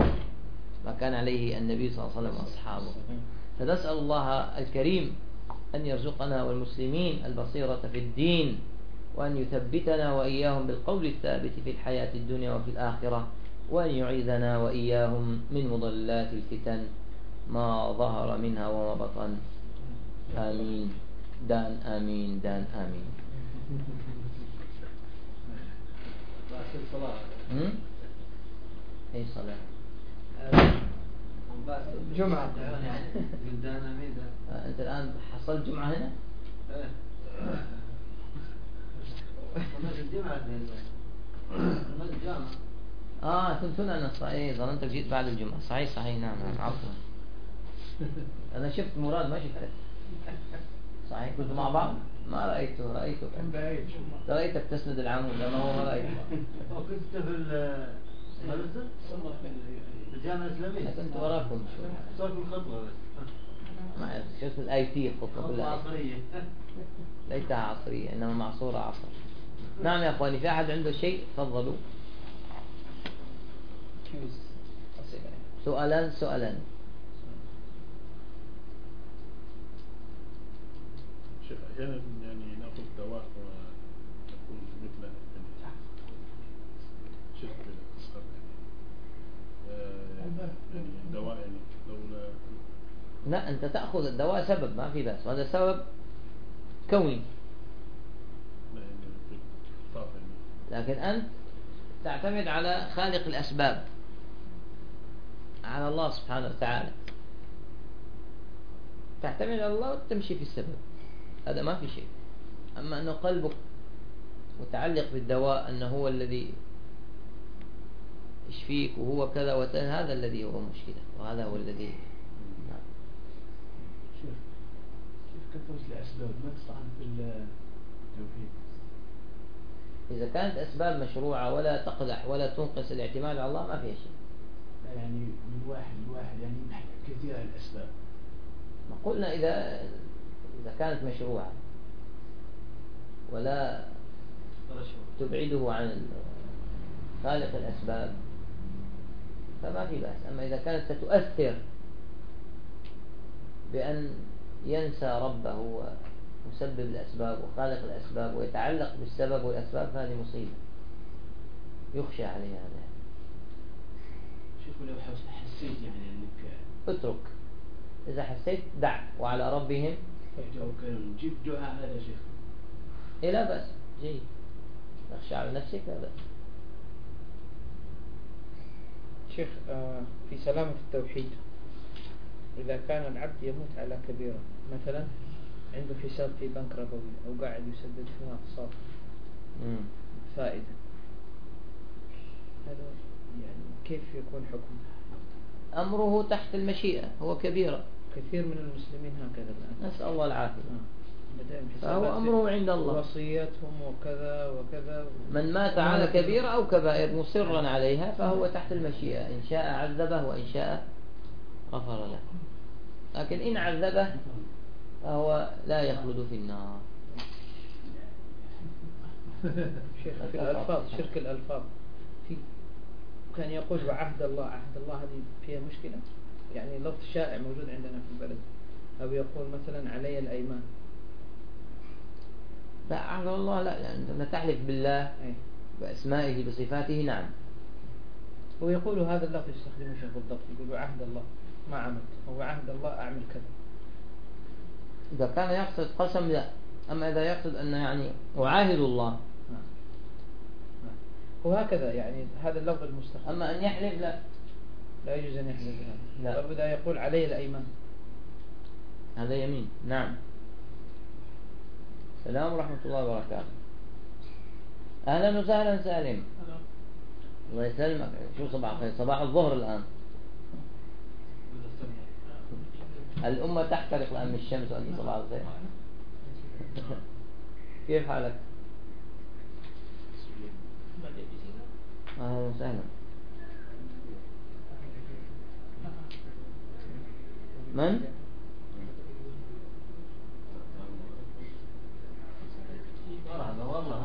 ما كان عليه النبي صلى الله عليه وسلم وأصحابه. فنسأل الله الكريم أن يرزقنا والمسلمين البصيرة في الدين وأن يثبتنا وإياهم بالقول الثابت في الحياة الدنيا وفي الآخرة وأن يعيذنا وإياهم من مضلات الفتن. ما ظهر منها وما بطن. آمين. دان آمين دان آمين. بعد الصلاة هم؟ أي صلاة؟ جمعة. آه، أنت الآن حصلت جمعة هنا؟ إيه. صلاة الجمعة في الجامعة آه كنت هنا أنا صحيح. ظننتك جيت بعد الجمعة. صحيح صحيح. نعم نعم عفوا. أنا شفت مراد ما شفتك صحيح؟ كنتوا مع بعض؟ ما رأيته رأيتك من بعيد. رأيتك تسند العمود أنا هو ما رأيته. وكنت في المدرسة في الجامعة الإسلامية. كنت وراكم شوي. صار في الخطوة بس. ما شو اسم ال IT الخطة خطوة كلها عصرية. ليتها عصرية إنما معصورة عصر. نعم يا أخواني في أحد عنده شيء؟ تفضلوا. سؤالان سؤالان. شيخ أحيانا يعني نأخذ دواء ونكون مثل يعني شرك أصغر يعني آه، يعني دواء يعني لولا لا أنت تأخذ الدواء سبب ما في بأس. وهذا سبب كوني. لا يعني يعني. لكن أنت تعتمد على خالق الأسباب على الله سبحانه وتعالى. تعتمد على الله وتمشي في السبب. هذا ما في شيء. أما أنه قلبك متعلق بالدواء أنه هو الذي يشفيك وهو كذا وكذا هذا الذي هو مشكلة وهذا هو الذي نعم. شوف شوف كثرة الأسباب ما في التوحيد. إذا كانت أسباب مشروعة ولا تقدح ولا تنقص الاعتماد على الله ما فيها شيء. يعني من واحد لواحد يعني كثيرة الأسباب. ما قلنا إذا إذا كانت مشروعة ولا تبعده عن خالق الأسباب فما في بأس. أما إذا كانت ستؤثر بأن ينسى ربه ومسبب الأسباب وخالق الأسباب ويتعلق بالسبب والأسباب فهذه مصيبة. يخشى عليها. هذا شوف لو حس- حسيت يعني إنك اترك. إذا حسيت دع. وعلى ربهم جيب دعاء هذا شيخ. إيه لا بأس. جيد. تخشى على نفسك لا بأس. شيخ آه، في سلامة التوحيد. إذا كان العبد يموت على كبيرة مثلا عنده حساب في بنك ربوي أو قاعد يسدد فيها أقساط. فائدة. هذا يعني كيف يكون حكم أمره تحت المشيئة هو كبيرة. كثير من المسلمين هكذا الآن. نسأل الله العافية. آه. فهو أمره عند الله. وصيتهم وكذا وكذا من مات على كبيرة أو كبائر مصرا عليها فهو تحت المشيئة. إن شاء عذبه وإن شاء غفر له. لكن إن عذبه فهو لا يخلد في النار. شيخ في الألفاظ. شرك الألفاظ. في كان يقول وعهد الله عهد الله هذه فيها مشكلة؟ يعني لفظ شائع موجود عندنا في البلد. أو يقول مثلا علي الأيمان. لا عهد الله لا لما تحلف بالله أي بأسمائه بصفاته نعم. ويقول هذا اللفظ يستخدمه شيخ بالضبط. يقول وعهد الله ما عملت. هو عهد الله أعمل كذا. إذا كان يقصد قسم لا. أما إذا يقصد أن يعني أعاهد الله. نعم. نعم. وهكذا يعني هذا اللفظ المستخدم أما أن يحلف لا. لا يجوز أن يحلف بهذا لا. طب إذا يقول علي الأيمان هذا يمين. نعم. السلام ورحمة الله وبركاته. أهلا وسهلا سالم. الله يسلمك. شو صباح الخير؟ صباح الظهر الآن. الأمة تحترق الآن من الشمس وأنت صباح الخير. كيف حالك؟ أهلا وسهلا. من؟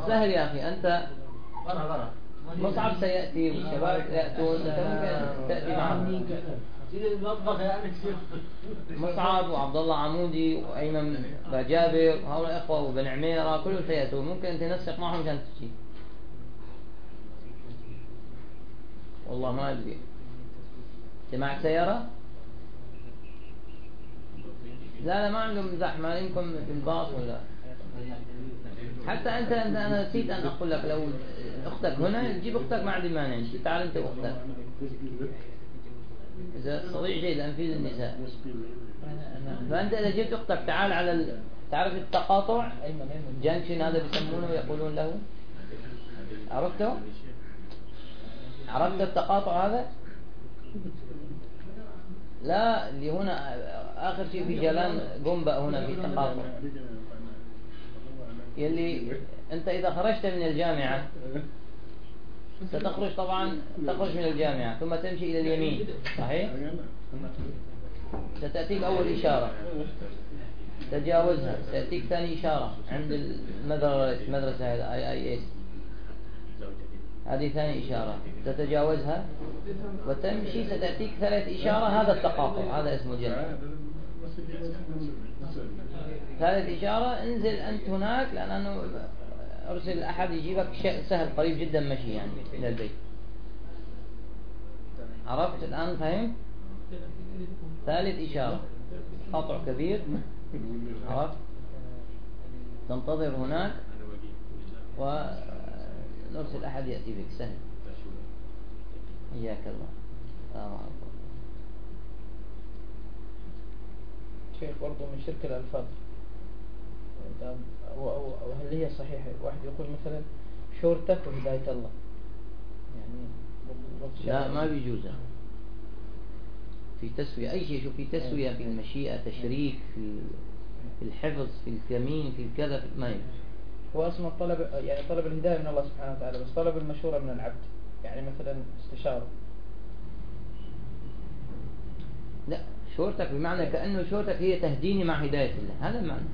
سهل يا أخي أنت مصعب سيأتي والشباب يأتون أنت ممكن تأتي معهم مصعب وعبد الله عمودي وأيمن بجابر هؤلاء إخوة وبن عميرة كلهم سيأتون. ممكن أن تنسق معهم عشان تجي. والله ما أدري. أنت معك سيارة؟ لا لا ما عندهم زحمة. يمكن الباص ولا. حتى أنت أنا نسيت أن أقول لك لو أختك هنا تجيب أختك ما عندي مانع. تعال أنت وأختك. إذا صديق جيد لأن في أنا فأنت إذا جبت أختك تعال على ال... تعرف التقاطع؟ جانكشن هذا بيسمونه ويقولون له. عرفته؟ عرفت التقاطع هذا؟ لا اللي هنا آخر شيء في جلان قنبة هنا في تقاطع يلي أنت إذا خرجت من الجامعة ستخرج طبعا تخرج من الجامعة ثم تمشي إلى اليمين صحيح؟ ستأتيك أول إشارة. تجاوزها تأتيك ثاني إشارة عند المدرسة مدرسة اي اي اس هذه ثاني إشارة. تتجاوزها؟ وتمشي ستأتيك ثالث إشارة هذا التقاطع هذا اسمه الجنة ثالث إشارة انزل أنت هناك لأنه أرسل أحد يجيبك شيء سهل قريب جدا مشي يعني إلى البيت. عرفت الآن فهمت؟ ثالث إشارة. قطع كبير. عرفت؟ تنتظر هناك. ونرسل أحد يأتي بك. سهل. إياك الله. السلام عليكم. شيخ برضو من شرك الألفاظ. طب أو أو أو هل هي صحيحة؟ واحد يقول مثلا شورتك وهداية الله. يعني لا. ما بيجوز. هذا. في تسوية. أي شيء شوف في تسوية في المشيئة تشريك في الحفظ في الكمين في الكذا ما يجوز. هو أصلا طلب يعني طلب الهداية من الله سبحانه وتعالى بس طلب المشورة من العبد يعني مثلا استشارة. لا شورتك بمعنى كأنه شورتك هي تهديني مع هداية الله. هذا المعنى.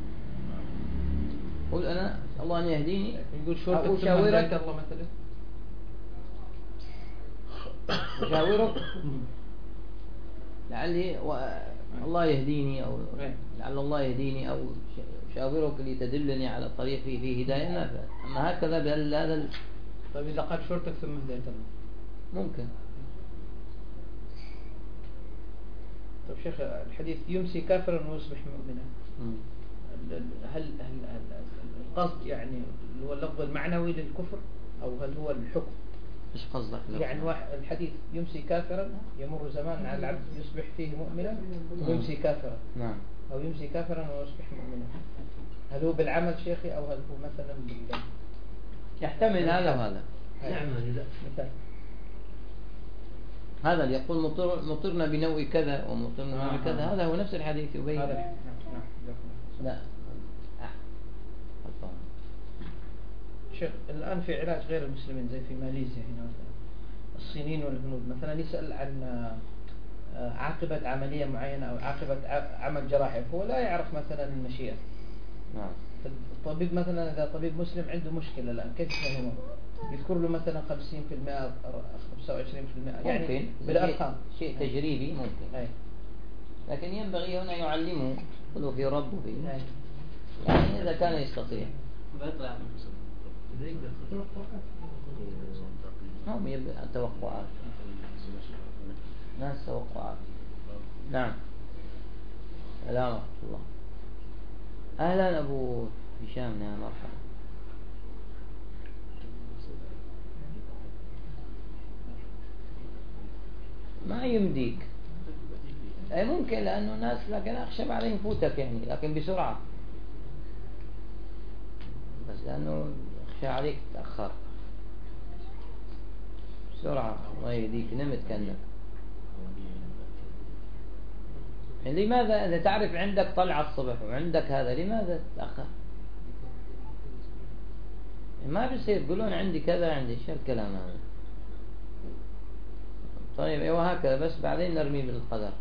قل أنا الله أن يهديني. يقول شورتك أشاورك الله مثلا. أشاورك لعلي و... الله يهديني أو إيه. لعل الله يهديني أو ش- أشاورك لتدلني على الطريق في هداية ما فعل. أما هكذا بهذا ال- طيب إذا قال شورتك ثم الله. ممكن. طيب شيخ الحديث يمسي كافرا ويصبح مؤمنا. هل هل هل القصد يعني هو اللفظ المعنوي للكفر؟ أو هل هو الحكم؟ إيش قصدك يعني واحد الحديث يمسي كافرا يمر زمان على العبد يصبح فيه مؤمنا ويمسي كافرا. نعم. أو يمسي كافرا ويصبح مؤمنا. هل هو بالعمل شيخي أو هل هو مثلا بال يحتمل هذا وهذا. نعم هذا اللي يقول مطر مطرنا بنوء كذا ومطرنا آه، بنوء كذا. آه. هذا هو نفس الحديث يبين. هذا نعم نعم. لا. آه. شيخ الآن في علاج غير المسلمين زي في ماليزيا هنا مثلا. الصينيين والهنود مثلا يسأل عن آه، عاقبة عملية معينة أو عاقبة عمل جراحي هو لا يعرف مثلا المشيئة. نعم. الطبيب مثلا إذا طبيب مسلم عنده مشكلة الآن كيف يفهمه؟ يذكر له مثلا 50% أو 25% يعني ممكن. بالأرقام. شيء شيء تجريبي ممكن. أي لكن ينبغي هنا يعلمه خذوا في رب وفي أي يعني إذا كان يستطيع. بيطلع. يبدأ التوقعات. ناس توقعات نعم. سلام ورحمة الله. أهلا أبو هشام يا مرحبا. ما يمديك. أي ممكن لأنه ناس لكن أخشى عليهم فوتك يعني لكن بسرعة. بس لأنه أخشى عليك تأخر. بسرعة. الله يهديك نمت كأنك. لماذا إذا تعرف عندك طلعة الصبح وعندك هذا؟ لماذا؟ تتأخر ما بيصير تقولون عندي كذا عندي شو الكلام هذا؟ طيب أيوه هكذا بس بعدين نرميه بالقدر.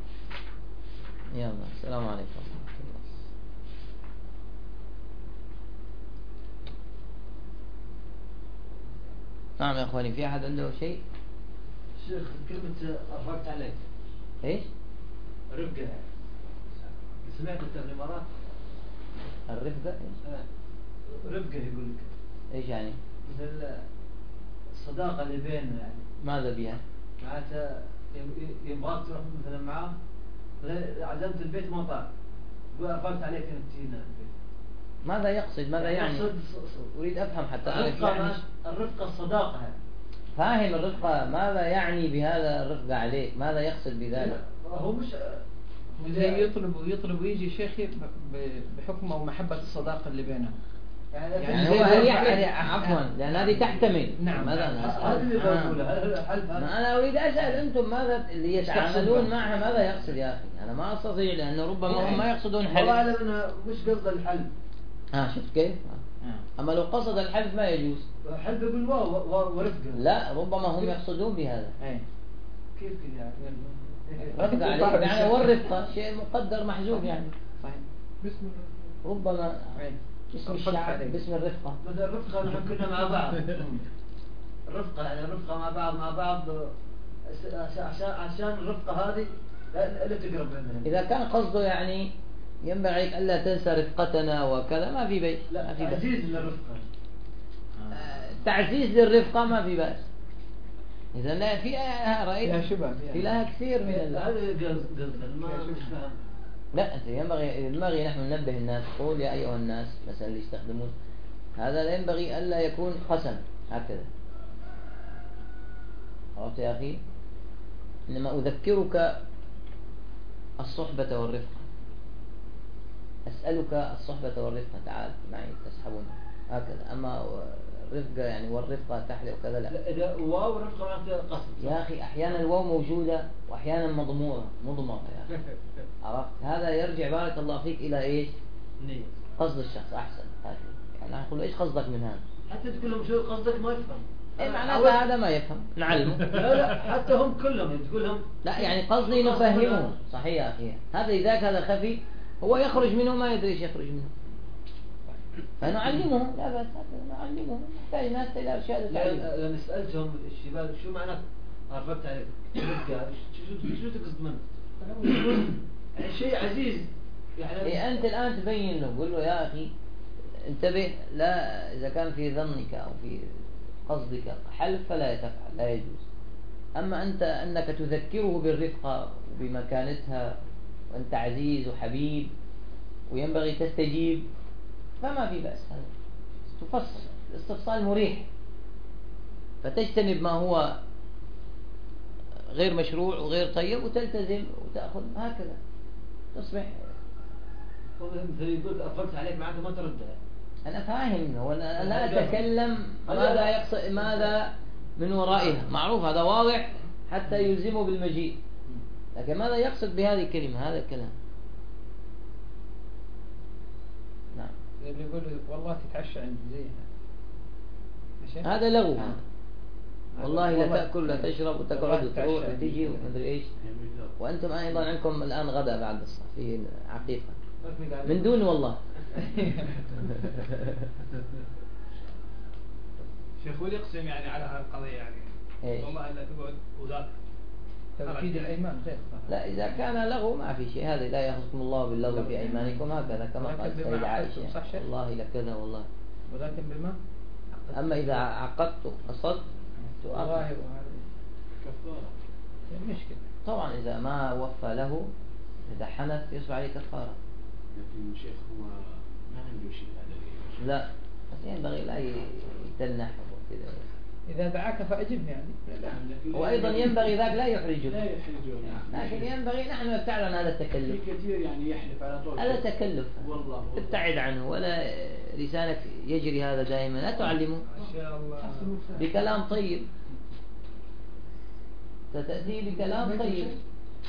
يلا السلام عليكم. نعم يا أخواني في أحد عنده شيء؟ شيخ كلمة رفعت عليك. إيش؟ رفقة سمعت أنت الإمارات؟ الرفقة إيش. رفقة يقول لك. إيش يعني؟ مثل الصداقة اللي بيننا يعني. ماذا بها معناتها يبغاك تروح مثلا معاه عزمت البيت ما يقول رفعت عليك إنك تجينا البيت. ماذا يقصد؟ ماذا يعني ص- أريد أفهم حتى الرفقة يعني الرفقة الصداقة يعني. فاهم الرفقة ماذا يعني بهذا الرفقة عليك؟ ماذا يقصد بذلك؟ هو مش زي يطلب ويطلب ويجي شيخي ب- ب- بحكم أو محبه الصداقه اللي بينهم. يعني, يعني هو هل يعني عفوا لأن هذه تحتمل. نعم. ماذا؟ اللي بقوله هل الحلف ما هذا أنا أريد أسأل أنتم ماذا اللي يتعاملون؟ معها؟ ماذا يقصد يا أخي؟ أنا ما أستطيع لأنه ربما هم ما يقصدون والله حلف. اعلم انه مش قصد الحلف. ها شفت كيف؟ آه. أما لو قصد الحلف ما يجوز. حلف بالواو و- ورفقه لا ربما هم يقصدون بهذا. إيه. كيف كذا يعني؟ رفقة عليه يعني والرفقة شيء مقدر محذوف يعني. صحيح. بسم الله. ربما باسم الفتح الشعب. باسم الرفقة. مثلا الرفقه نحن كنا مع بعض. الرفقه يعني الرفقه مع بعض مع بعض عشان عشان عشان الرفقة هذه لا لا تقرب منهم إذا كان قصده يعني ينبغي ألا تنسى رفقتنا وكذا ما في بيت ما لا في بأس تعزيز للرفقة. آه، تعزيز للرفقة ما في بأس. إذا لا في آه، رأيت فيها شبه. في لها كثير من. هذا قصد قصد ما مش فاهم لا أنت ينبغي ينبغي نحن ننبه الناس. قول يا أيها الناس مثلا اللي يستخدمون. هذا لا ينبغي ألا يكون قسم هكذا. عرفت يا أخي؟ إنما أذكرك الصحبة والرفقة. أسألك الصحبة والرفقة تعال معي تسحبون هكذا. أما الرفقة يعني والرفقة تحلى وكذا لا. اذا واو رفقه معناته قصد. يا أخي أحيانا الواو موجودة وأحيانا مضمورة مضمرة يا أخي. عرفت؟ هذا يرجع بارك الله فيك إلى إيش؟ نية. قصد الشخص أحسن. هكذا. يعني نقول إيش قصدك من هذا؟ حتى تقول لهم شو قصدك ما يفهم. إيه معناته عودت- هذا ما يفهم. نعلمه. لا لا حتى هم كلهم تقول لهم لا يعني قصدي نفهمه صحيح يا أخي. هذا لذاك هذا خفي هو يخرج منه ما يدري إيش يخرج منه. فنعلمهم لا بأس نعلمهم. نحتاج ناس إلى إرشاد وتعليم لأن سألتهم الشباب شو معنى عرفت عليك؟ شو تقصد منه؟ يعني شيء عزيز. يعني إيه أنت الآن تبين له قل له يا أخي انتبه لا إذا كان في ظنك أو في قصدك حلف فلا تفعل لا يجوز. أما أنت أنك تذكره بالرفقة وبمكانتها وأنت عزيز وحبيب وينبغي تستجيب فما في بأس. تفصل الاستفصال مريح. فتجتنب ما هو غير مشروع وغير طيب وتلتزم وتأخذ هكذا. تصبح. يقول أقبلت عليك معناته ما تردها أنا فاهم. وأنا لا أتكلم ماذا يقصد ماذا من ورائها. معروف هذا واضح حتى يلزمه بالمجيء. لكن ماذا يقصد بهذه الكلمة هذا الكلام؟ نعم. يقول والله تتعشى عند زيها. ماشي؟ هذا لغو. آه. والله لا تأكل لا تشرب وتقعد وتروح وتجي. ومدري إيش. وأنتم أيضا عندكم الآن غدا بعد الصلاة في عقيقة. من دون والله. شيخ يقسم يعني على هالقضية يعني. إيش؟ والله الا تقعد وذاك. توكيد الأيمان غير لا إذا كان لغو ما في شيء. هذا لا يأخذكم الله باللغو في أيمانكم هكذا كما قال السيدة عقدتم، عائشة؟ والله لكذا والله. ولكن بما أما إذا عقدت قصدت تؤخر كفارة. مشكلة طبعا إذا ما وفى له إذا حنث يصبح عليه كفارة. لكن الشيخ هو ما عنده شيء هذا لا. بس ينبغي لا يتنح وكذا. إذا دعاك فأجبه يعني. نعم وأيضا ينبغي ذاك لا لا يحرجه يحرجون لكن ينبغي نحن نبتعد عن هذا التكلف. في كثير يعني يحلف على طول. هذا تكلف والله والله. ابتعد عنه ولا لسانك يجري هذا دائما. لا تعلمه. ما شاء الله. بكلام طيب. ستأتي بكلام طيب.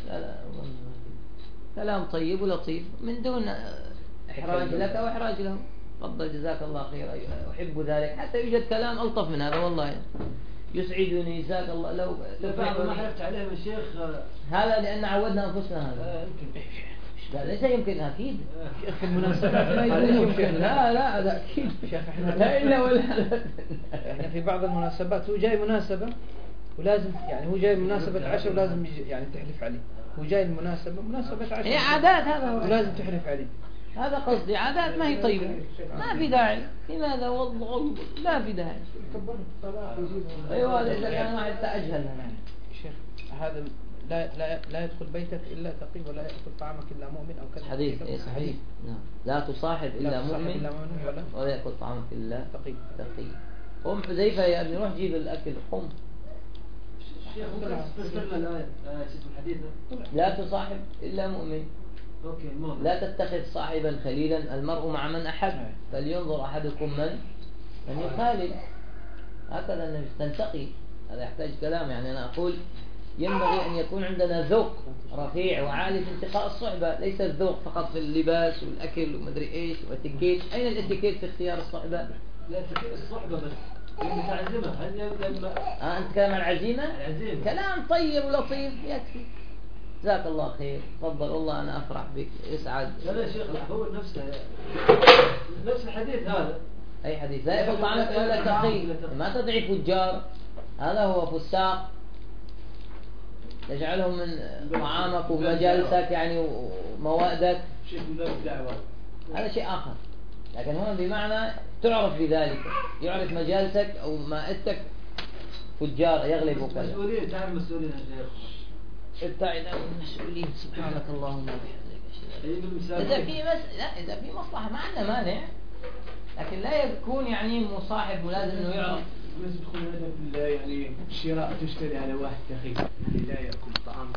لا لا كلام طيب ولطيف. من دون إحراج لك أو إحراج له تفضل جزاك الله خير أحب ذلك. حتى يوجد كلام ألطف من هذا والله يسعدني جزاك الله. لو لا بعض ما. حلفت عليهم الشيخ آه، هذا لأن عودنا أنفسنا هذا. آه، يمكن لا ليس يمكن أكيد. في المناسبات لا لا هذا أكيد. شيخ إحنا لا إلا ولا. إحنا في بعض المناسبات هو جاي مناسبة ولازم يعني هو جاي مناسبة عشاء ولازم يعني تحلف عليه. هو جاي المناسبة مناسبة عشاء هي عادات هذا. ولازم تحلف عليه. هذا قصدي عادات ما هي طيبة. ما في داعي. لماذا؟ والله لا في داعي. هذا إذا كان واحد تأجهل شيخ هذا لا لا لا يدخل بيتك إلا تقي ولا يأكل طعامك إلا مؤمن أو كذا. حديث اي صحيح. نعم. لا تصاحب مؤمن إلا مؤمن ولا؟ ولا يأكل طعامك إلا تقي. تقي. قم حذيفة يا ابني روح جيب الأكل قم. شيخ ممكن تفسر لنا الآية آه، شو اسمه الحديث؟ لا تصاحب إلا مؤمن. لا تتخذ صاحبا خليلا المرء مع من أحب. فلينظر أحدكم من؟ من يخالل هكذا النبي تنتقي. هذا يحتاج كلام. يعني أنا أقول ينبغي أن يكون عندنا ذوق رفيع وعالي في انتقاء الصحبة. ليس الذوق فقط في اللباس والأكل ومدري إيش والاتيكيت. أين الاتيكيت في اختيار الصحبة؟ لا تكون الصحبة بس. لما تعزمها. هل لما آه أنت تتكلم عن العزيمة؟ العزيمة. كلام طيب ولطيف. يكفي. جزاك الله خير. تفضل. والله أنا أفرح بك. يسعد لا يا شيخ هو نفسه نفس الحديث هذا. أي حديث؟ لا يقول طعامك إلا تقي. ما تدعي فجار. هذا هو فساق. تجعلهم من طعامك ومجالسك يعني الدعوة. هذا شيء آخر. لكن هنا بمعنى تعرف بذلك. يعرف مجالسك أو مائدتك. فجار يغلب كذا مسؤولين تعرف مسؤولين يا شيخ. ابتعد عن المسؤولين. سبحانك اللهم وبحمدك. إذا في مس... لا إذا في مصلحة ما عندنا مانع. لكن لا يكون يعني مصاحب ولازم إنه يعرف. الناس يدخلون هذا يعني الشراء تشتري على واحد دخيل يعني لا يأكل طعام